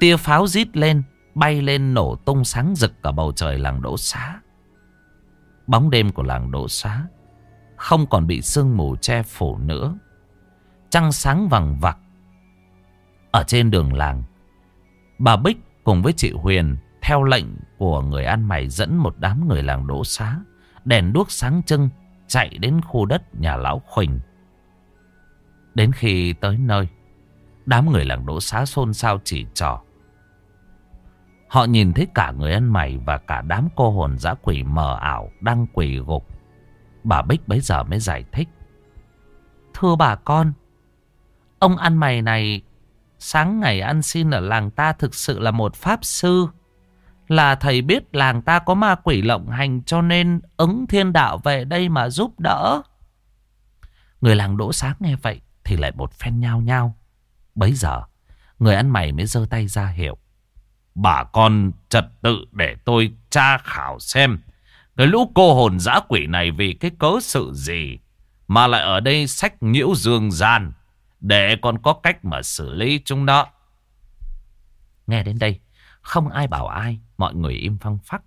Tia pháo rít lên Bay lên nổ tung sáng rực cả bầu trời làng đỗ xá. Bóng đêm của làng đỗ xá Không còn bị sương mù che phủ nữa. Trăng sáng vằng vặc Ở trên đường làng Bà Bích cùng với chị Huyền theo lệnh của người ăn mày dẫn một đám người làng đỗ xá, đèn đuốc sáng trưng chạy đến khu đất nhà lão Khuỳnh. Đến khi tới nơi, đám người làng đỗ xá xôn xao chỉ trò. Họ nhìn thấy cả người ăn mày và cả đám cô hồn dã quỷ mờ ảo đang quỳ gục. Bà Bích bấy giờ mới giải thích. Thưa bà con, ông ăn mày này Sáng ngày ăn xin ở làng ta thực sự là một pháp sư. Là thầy biết làng ta có ma quỷ lộng hành cho nên ứng thiên đạo về đây mà giúp đỡ. Người làng đỗ sáng nghe vậy thì lại một phen nhao nhao. Bấy giờ, người ăn mày mới giơ tay ra hiệu. Bà con trật tự để tôi tra khảo xem. Cái lũ cô hồn dã quỷ này vì cái cớ sự gì mà lại ở đây sách nhiễu dương gian để còn có cách mà xử lý chúng nó. Nghe đến đây, không ai bảo ai, mọi người im phăng phắc.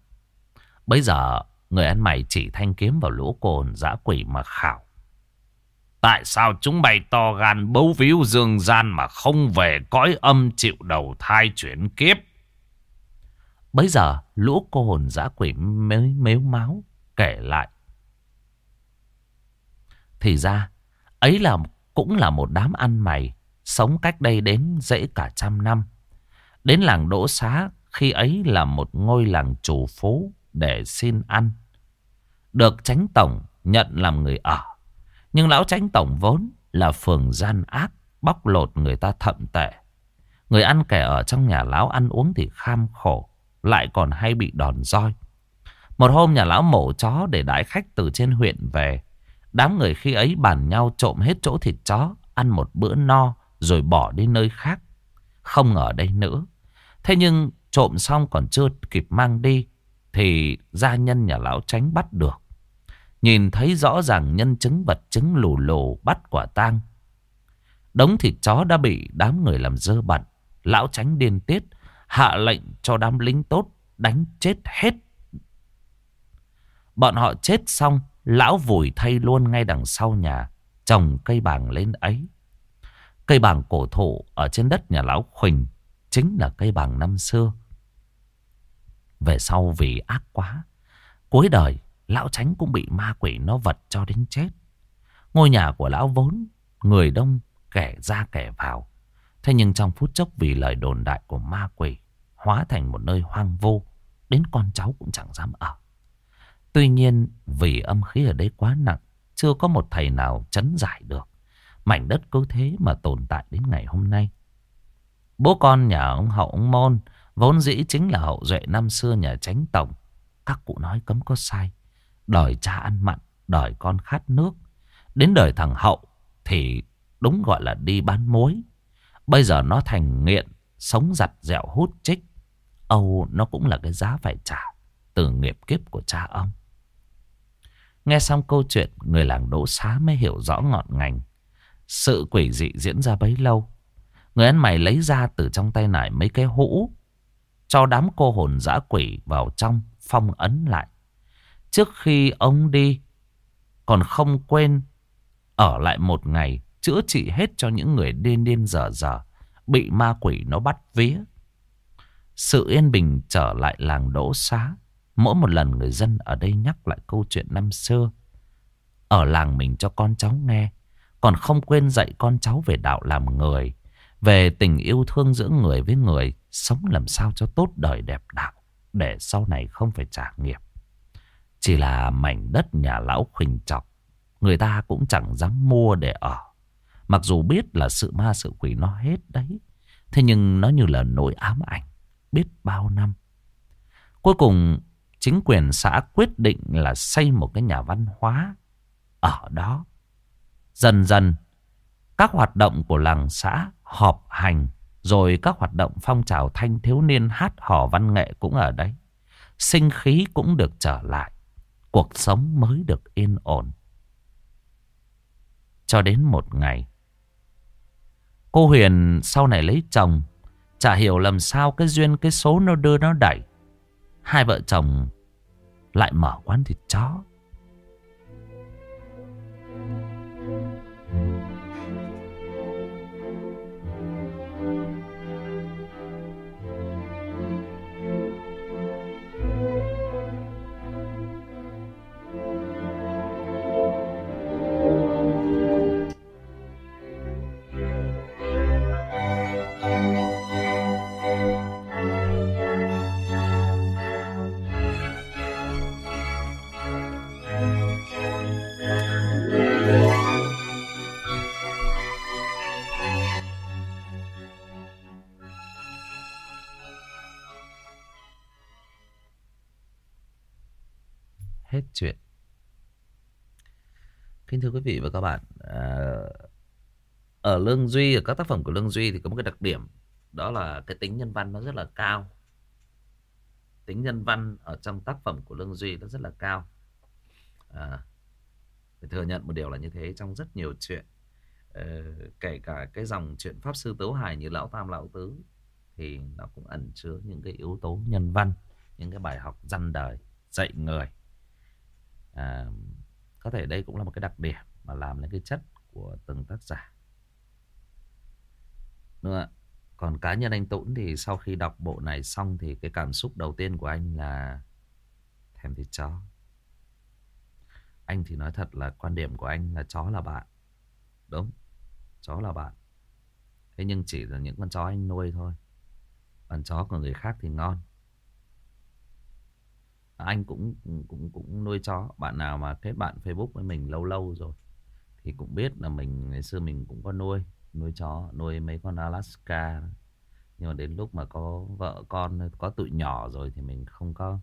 Bây giờ, người ăn mày chỉ thanh kiếm vào lũ cồn dã quỷ mà khảo. Tại sao chúng bay to gan bấu víu dương gian mà không về cõi âm chịu đầu thai chuyển kiếp? Bây giờ, lũ cô hồn dã quỷ mới mếu máu kể lại. Thì ra, ấy là cũng là một đám ăn mày, sống cách đây đến dễ cả trăm năm. Đến làng Đỗ Xá khi ấy là một ngôi làng chủ phố để xin ăn. Được tránh tổng nhận làm người ở. Nhưng lão tránh tổng vốn là phường gian ác, bóc lột người ta thậm tệ. Người ăn kẻ ở trong nhà lão ăn uống thì kham khổ, lại còn hay bị đòn roi. Một hôm nhà lão mổ chó để đãi khách từ trên huyện về. Đám người khi ấy bàn nhau trộm hết chỗ thịt chó, ăn một bữa no rồi bỏ đi nơi khác. Không ở đây nữa. Thế nhưng trộm xong còn chưa kịp mang đi thì gia nhân nhà lão tránh bắt được. Nhìn thấy rõ ràng nhân chứng vật chứng lù lù bắt quả tang. Đống thịt chó đã bị đám người làm dơ bẩn. Lão tránh điên tiết, hạ lệnh cho đám lính tốt đánh chết hết. Bọn họ chết xong, lão vùi thay luôn ngay đằng sau nhà, trồng cây bàng lên ấy. Cây bàng cổ thụ ở trên đất nhà lão Khuỳnh chính là cây bàng năm xưa. Về sau vì ác quá, cuối đời lão tránh cũng bị ma quỷ nó vật cho đến chết. Ngôi nhà của lão vốn, người đông kẻ ra kẻ vào. Thế nhưng trong phút chốc vì lời đồn đại của ma quỷ, hóa thành một nơi hoang vô, đến con cháu cũng chẳng dám ở. Tuy nhiên vì âm khí ở đây quá nặng, chưa có một thầy nào chấn giải được. Mảnh đất cứ thế mà tồn tại đến ngày hôm nay. Bố con nhà ông hậu ông môn vốn dĩ chính là hậu duệ năm xưa nhà tránh tổng. Các cụ nói cấm có sai. Đời cha ăn mặn, đời con khát nước. Đến đời thằng hậu thì đúng gọi là đi bán muối. Bây giờ nó thành nghiện, sống giặt dẹo hút chích. Âu nó cũng là cái giá phải trả từ nghiệp kiếp của cha ông. Nghe xong câu chuyện, người làng đỗ xá mới hiểu rõ ngọn ngành. Sự quỷ dị diễn ra bấy lâu. Người ăn mày lấy ra từ trong tay nải mấy cái hũ. Cho đám cô hồn dã quỷ vào trong phong ấn lại. Trước khi ông đi, còn không quên ở lại một ngày chữa trị hết cho những người điên điên dở dở bị ma quỷ nó bắt vía. Sự yên bình trở lại làng đỗ xá. Mỗi một lần người dân ở đây nhắc lại câu chuyện năm xưa. Ở làng mình cho con cháu nghe. Còn không quên dạy con cháu về đạo làm người. Về tình yêu thương giữa người với người. Sống làm sao cho tốt đời đẹp đạo. Để sau này không phải trả nghiệp. Chỉ là mảnh đất nhà lão khuỳnh trọc. Người ta cũng chẳng dám mua để ở. Mặc dù biết là sự ma sự quỷ nó hết đấy. Thế nhưng nó như là nỗi ám ảnh. Biết bao năm. Cuối cùng chính quyền xã quyết định là xây một cái nhà văn hóa ở đó. Dần dần, các hoạt động của làng xã họp hành, rồi các hoạt động phong trào thanh thiếu niên hát hò văn nghệ cũng ở đấy. Sinh khí cũng được trở lại, cuộc sống mới được yên ổn. Cho đến một ngày, cô Huyền sau này lấy chồng, chả hiểu làm sao cái duyên cái số nó đưa nó đẩy. Hai vợ chồng lại mở quán thịt chó. Kính thưa quý vị và các bạn, à, ở Lương Duy, ở các tác phẩm của Lương Duy thì có một cái đặc điểm, đó là cái tính nhân văn nó rất là cao. Tính nhân văn ở trong tác phẩm của Lương Duy nó rất là cao. À, phải thừa nhận một điều là như thế trong rất nhiều chuyện. Ờ, kể cả cái dòng chuyện Pháp Sư Tấu Hài như Lão Tam Lão Tứ thì nó cũng ẩn chứa những cái yếu tố nhân văn, những cái bài học dân đời, dạy người. À, có thể đây cũng là một cái đặc điểm mà làm lên cái chất của từng tác giả. Đúng không? Còn cá nhân anh Tũng thì sau khi đọc bộ này xong thì cái cảm xúc đầu tiên của anh là thèm thịt chó. Anh thì nói thật là quan điểm của anh là chó là bạn. Đúng, chó là bạn. Thế nhưng chỉ là những con chó anh nuôi thôi. Còn chó của người khác thì ngon. Anh cũng cũng cũng nuôi chó. Bạn nào mà kết bạn Facebook với mình lâu lâu rồi thì cũng biết là mình ngày xưa mình cũng có nuôi nuôi chó, nuôi mấy con Alaska. Nhưng mà đến lúc mà có vợ con có tụi nhỏ rồi thì mình không có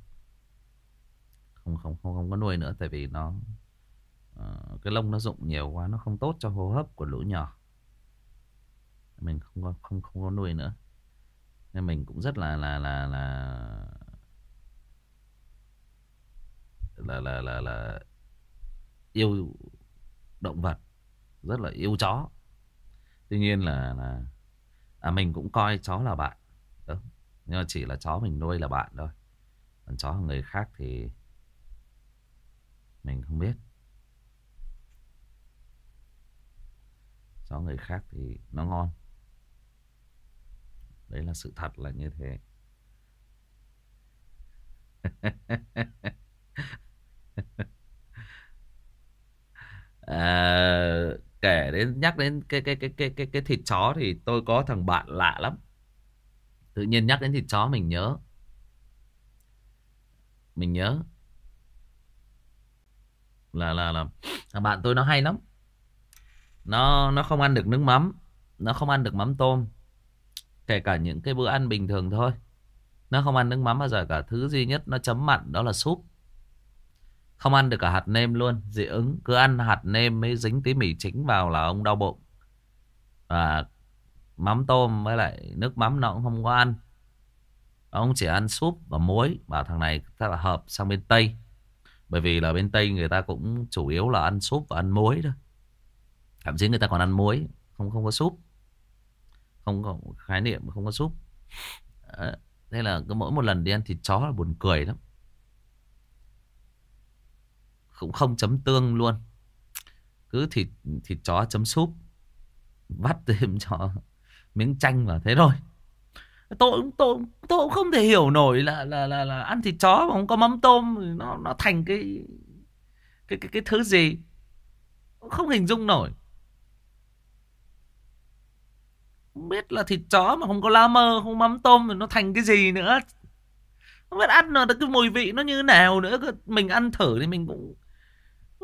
không không không không có nuôi nữa tại vì nó uh, cái lông nó rụng nhiều quá nó không tốt cho hô hấp của lũ nhỏ. Mình không có không không có nuôi nữa. Nên mình cũng rất là là là là là là là, là yêu động vật, rất là yêu chó. Tuy nhiên là là à, mình cũng coi chó là bạn. Đó. Nhưng mà chỉ là chó mình nuôi là bạn thôi. Còn chó của người khác thì mình không biết. Chó người khác thì nó ngon. Đấy là sự thật là như thế. à, kể đến nhắc đến cái cái cái cái cái cái thịt chó thì tôi có thằng bạn lạ lắm. Tự nhiên nhắc đến thịt chó mình nhớ. Mình nhớ là là là thằng bạn tôi nó hay lắm. Nó nó không ăn được nước mắm, nó không ăn được mắm tôm. Kể cả những cái bữa ăn bình thường thôi. Nó không ăn nước mắm bao giờ cả thứ duy nhất nó chấm mặn đó là súp. Không ăn được cả hạt nêm luôn. Dị ứng. Cứ ăn hạt nêm mới dính tí mì chính vào là ông đau bụng. Và mắm tôm với lại nước mắm nó cũng không có ăn. Ông chỉ ăn súp và muối. Bảo thằng này rất là hợp sang bên Tây. Bởi vì là bên Tây người ta cũng chủ yếu là ăn súp và ăn muối thôi. Thậm chí người ta còn ăn muối. Không không có súp. Không có khái niệm không có súp. Ờ, thế là cứ mỗi một lần đi ăn thịt chó là buồn cười lắm cũng không chấm tương luôn. Cứ thịt thịt chó chấm súp vắt thêm cho miếng chanh vào thế thôi. Tôi tôi tôi cũng không thể hiểu nổi là là là, là ăn thịt chó mà không có mắm tôm nó nó thành cái cái cái cái thứ gì? Không hình dung nổi. Không biết là thịt chó mà không có la mơ không mắm tôm thì nó thành cái gì nữa. Không biết ăn là cái mùi vị nó như thế nào nữa mình ăn thử thì mình cũng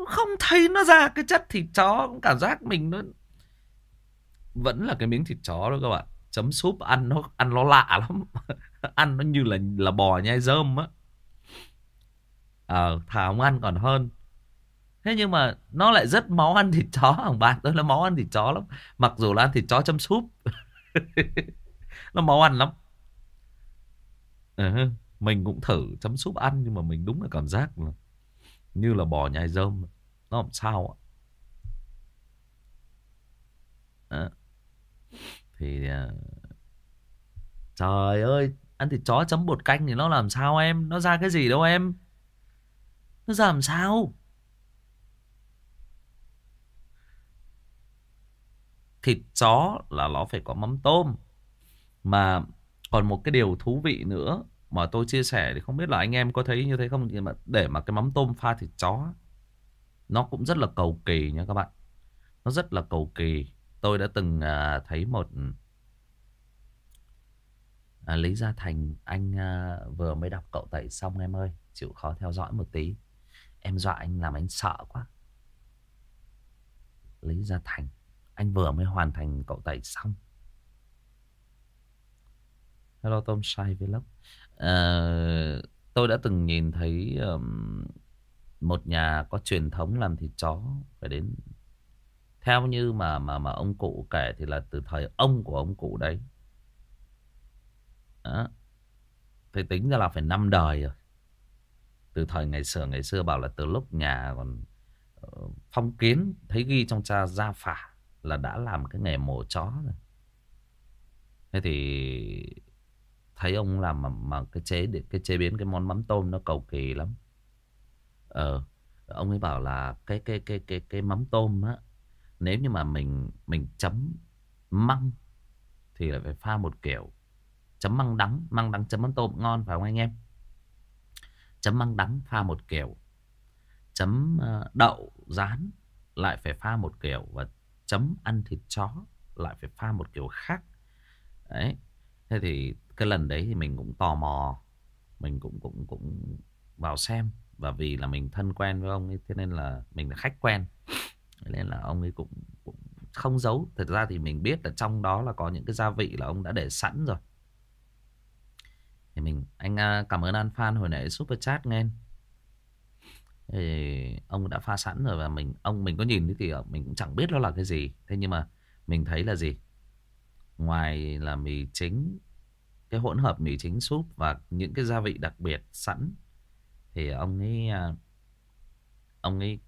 không thấy nó ra cái chất thịt chó Cảm giác mình nó Vẫn là cái miếng thịt chó đó các bạn. Chấm súp ăn nó ăn nó lạ lắm. Ăn nó như là là bò nhai rơm á. Ờ thà không ăn còn hơn. Thế nhưng mà nó lại rất máu ăn thịt chó Thằng bạn tôi là máu ăn thịt chó lắm. Mặc dù là ăn thịt chó chấm súp. Nó máu ăn lắm. Ừ, Mình cũng thử chấm súp ăn Nhưng mà mình đúng là cảm giác là như là bò nhai rơm nó làm sao ạ? Thì à, trời ơi, ăn thịt chó chấm bột canh thì nó làm sao em? Nó ra cái gì đâu em? Nó ra làm sao? Thịt chó là nó phải có mắm tôm. Mà còn một cái điều thú vị nữa mà tôi chia sẻ thì không biết là anh em có thấy như thế không? Nhưng mà để mà cái mắm tôm pha thịt chó nó cũng rất là cầu kỳ nha các bạn. Nó rất là cầu kỳ. Tôi đã từng uh, thấy một à, Lý Gia Thành anh à, vừa mới đọc cậu tẩy xong em ơi chịu khó theo dõi một tí. Em dọa anh làm anh sợ quá. Lý Gia Thành anh vừa mới hoàn thành cậu tẩy xong. Hello Tom Sai Vlog à, Tôi đã từng nhìn thấy um, một nhà có truyền thống làm thịt chó phải đến theo như mà mà mà ông cụ kể thì là từ thời ông của ông cụ đấy. Đó. Thì tính ra là phải năm đời rồi. Từ thời ngày xưa ngày xưa bảo là từ lúc nhà còn ờ, phong kiến thấy ghi trong cha gia phả là đã làm cái nghề mổ chó rồi. Thế thì thấy ông làm mà, mà cái chế cái chế biến cái món mắm tôm nó cầu kỳ lắm. Ờ, ông ấy bảo là cái cái cái cái cái mắm tôm á nếu như mà mình mình chấm măng thì lại phải pha một kiểu chấm măng đắng, măng đắng chấm mắm tôm ngon phải không anh em? Chấm măng đắng pha một kiểu, chấm ờ, đậu rán lại phải pha một kiểu và chấm ăn thịt chó lại phải pha một kiểu khác. Đấy. Thế thì cái lần đấy thì mình cũng tò mò, mình cũng cũng cũng vào xem và vì là mình thân quen với ông ấy thế nên là mình là khách quen. Nên là ông ấy cũng, cũng không giấu. Thật ra thì mình biết là trong đó là có những cái gia vị là ông đã để sẵn rồi. Thì mình anh à, cảm ơn An Phan hồi nãy super chat nghe. Thì ông đã pha sẵn rồi và mình ông mình có nhìn thì ờ, mình cũng chẳng biết nó là cái gì. Thế nhưng mà mình thấy là gì? Ngoài là mì chính cái hỗn hợp mì chính súp và những cái gia vị đặc biệt sẵn thì ông ấy ông ấy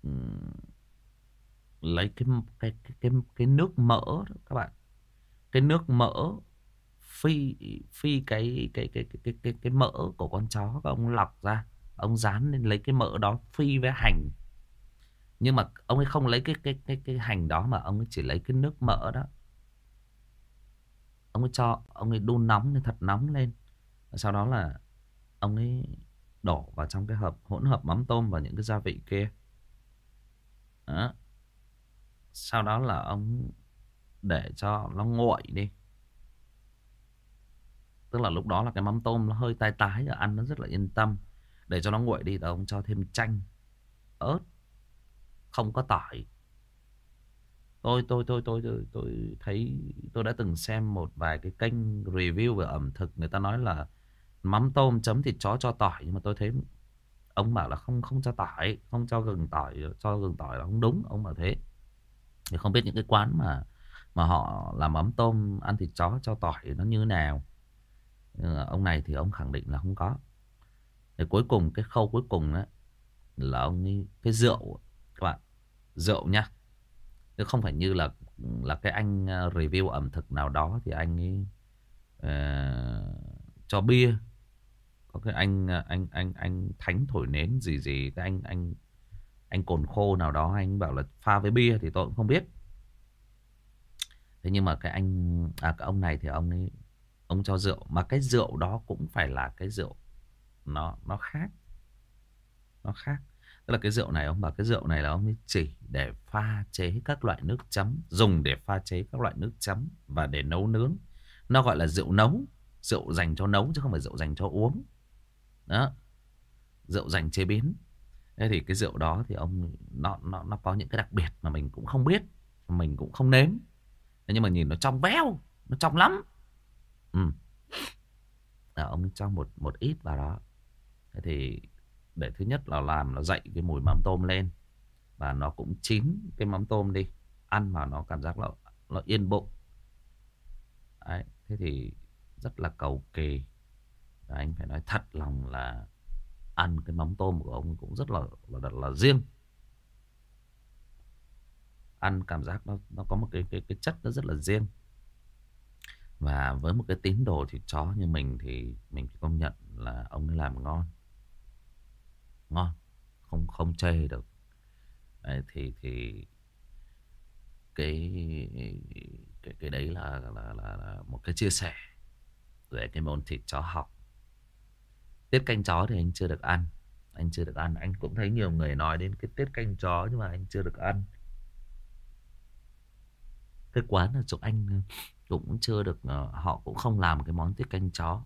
lấy cái cái cái cái, cái nước mỡ đó các bạn cái nước mỡ phi phi cái cái cái cái cái cái, cái mỡ của con chó các ông lọc ra ông dán lên lấy cái mỡ đó phi với hành nhưng mà ông ấy không lấy cái cái cái cái hành đó mà ông ấy chỉ lấy cái nước mỡ đó ông ấy cho ông ấy đun nóng lên thật nóng lên sau đó là ông ấy đổ vào trong cái hộp hỗn hợp mắm tôm và những cái gia vị kia đó. Sau đó là ông để cho nó nguội đi. Tức là lúc đó là cái mắm tôm nó hơi tai tái và ăn nó rất là yên tâm. Để cho nó nguội đi thì ông cho thêm chanh, ớt, không có tỏi. Tôi tôi tôi tôi tôi tôi thấy tôi đã từng xem một vài cái kênh review về ẩm thực người ta nói là mắm tôm chấm thịt chó cho tỏi nhưng mà tôi thấy ông bảo là không không cho tỏi, không cho gừng tỏi, cho gừng tỏi là không đúng, ông bảo thế. Thì không biết những cái quán mà mà họ làm mắm tôm ăn thịt chó cho tỏi nó như thế nào. Ờ, ông này thì ông khẳng định là không có. Thì cuối cùng cái khâu cuối cùng đó là ông ấy, cái rượu các bạn, rượu nha. Chứ không phải như là là cái anh ờ, review ẩm thực nào đó thì anh ấy uh, cho bia. Có cái anh ờ, anh anh anh thánh thổi nến gì gì cái anh anh anh cồn khô nào đó anh bảo là pha với bia thì tôi cũng không biết thế nhưng mà cái anh à cái ông này thì ông ấy ông cho rượu mà cái rượu đó cũng phải là cái rượu nó nó khác nó khác tức là cái rượu này ông bảo cái rượu này là ông ấy chỉ để pha chế các loại nước chấm dùng để pha chế các loại nước chấm và để nấu nướng nó gọi là rượu nấu rượu dành cho nấu chứ không phải rượu dành cho uống đó rượu dành chế biến Thế thì cái rượu đó thì ông nó nó nó có những cái đặc biệt mà mình cũng không biết, mình cũng không nếm. Thế nhưng mà nhìn nó trong veo, nó trong lắm. Ừ. À, ông cho một một ít vào đó. Thế thì để thứ nhất là làm nó dậy cái mùi mắm tôm lên. Và nó cũng chín cái mắm tôm đi, ăn mà nó cảm giác là nó yên bụng. Đấy, thế thì rất là cầu kỳ. Và anh phải nói thật lòng là ăn cái mắm tôm của ông cũng rất là là, là, là riêng. Ăn cảm giác nó nó có một cái cái cái chất nó rất là riêng. Và với một cái tín đồ thịt chó như mình thì mình công nhận là ông ấy làm ngon ngon không không chê được. Đấy, thì thì cái cái cái đấy là là, là là một cái chia sẻ về cái môn thịt chó học. Tiết canh chó thì anh chưa được ăn Anh chưa được ăn. Anh cũng thấy nhiều người nói đến cái tiết canh chó Nhưng mà anh chưa được ăn. Cái quán ở chỗ anh Cũng chưa được ờ, Họ cũng không làm cái món tiết canh chó.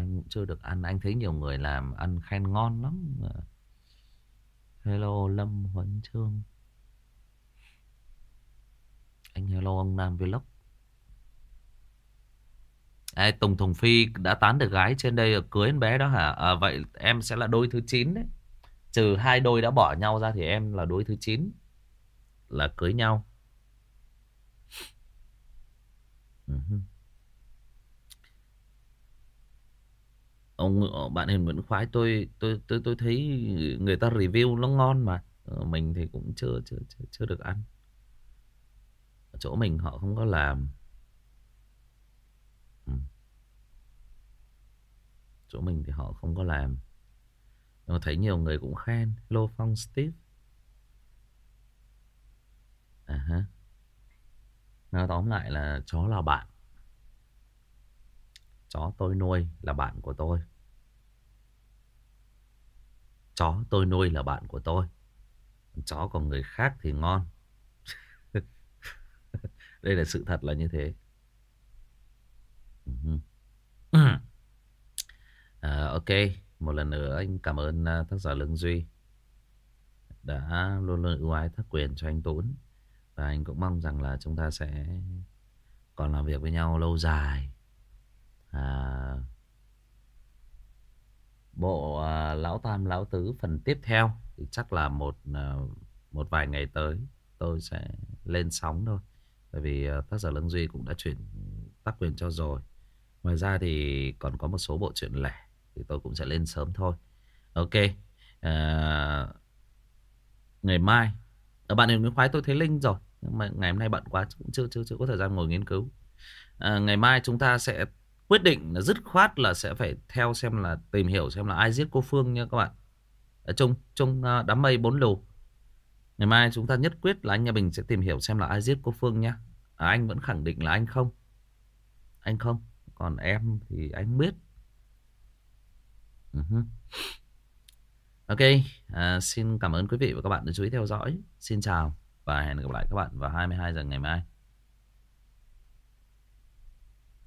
Anh cũng chưa được ăn Anh thấy nhiều người làm Ăn khen ngon lắm Hello Lâm Huấn Trương Anh hello ông Nam Vlog Ê, Tùng Thùng Phi đã tán được gái trên đây cưới em bé đó hả? À, vậy em sẽ là đôi thứ 9 đấy. Trừ hai đôi đã bỏ nhau ra thì em là đôi thứ 9. Là cưới nhau. Uh-huh. Ông ờ, bạn Hiền Nguyễn Khoái tôi tôi tôi tôi thấy người ta review nó ngon mà. Ờ, mình thì cũng chưa chưa chưa, chưa được ăn. Ở chỗ mình họ không có làm. Ừ. Chỗ mình thì họ không có làm. Nhưng mà thấy nhiều người cũng khen. lô Phong Steve. À ha. Nói tóm lại là chó là bạn. Chó tôi nuôi là bạn của tôi. Chó tôi nuôi là bạn của tôi. Chó của người khác thì ngon. Đây là sự thật là như thế. Ừ. À, ok, một lần nữa anh cảm ơn à, tác giả Lương Duy đã luôn luôn ưu ái thất quyền cho anh Tốn và anh cũng mong rằng là chúng ta sẽ còn làm việc với nhau lâu dài. À, bộ à, lão tam lão tứ phần tiếp theo thì chắc là một à, một vài ngày tới tôi sẽ lên sóng thôi. Bởi vì à, tác giả Lương Duy cũng đã chuyển tác quyền cho rồi. Ngoài ra thì còn có một số bộ truyện lẻ thì tôi cũng sẽ lên sớm thôi. Ok à, ngày mai ở bạn Nguyễn Khoái tôi thấy linh rồi nhưng mà ngày hôm nay bận quá cũng chưa chưa chưa có thời gian ngồi nghiên cứu. À, ngày mai chúng ta sẽ quyết định là dứt khoát là sẽ phải theo xem là tìm hiểu xem là ai giết cô Phương nha các bạn. Ở trong trong à, đám mây bốn lù. Ngày mai chúng ta nhất quyết là anh nhà Bình sẽ tìm hiểu xem là ai giết cô Phương nhá. À, anh vẫn khẳng định là anh không. Anh không còn em thì anh biết. Uh-huh. ok à, xin cảm ơn quý vị và các bạn đã chú ý theo dõi. Xin chào và hẹn gặp lại các bạn vào 22 giờ ngày mai.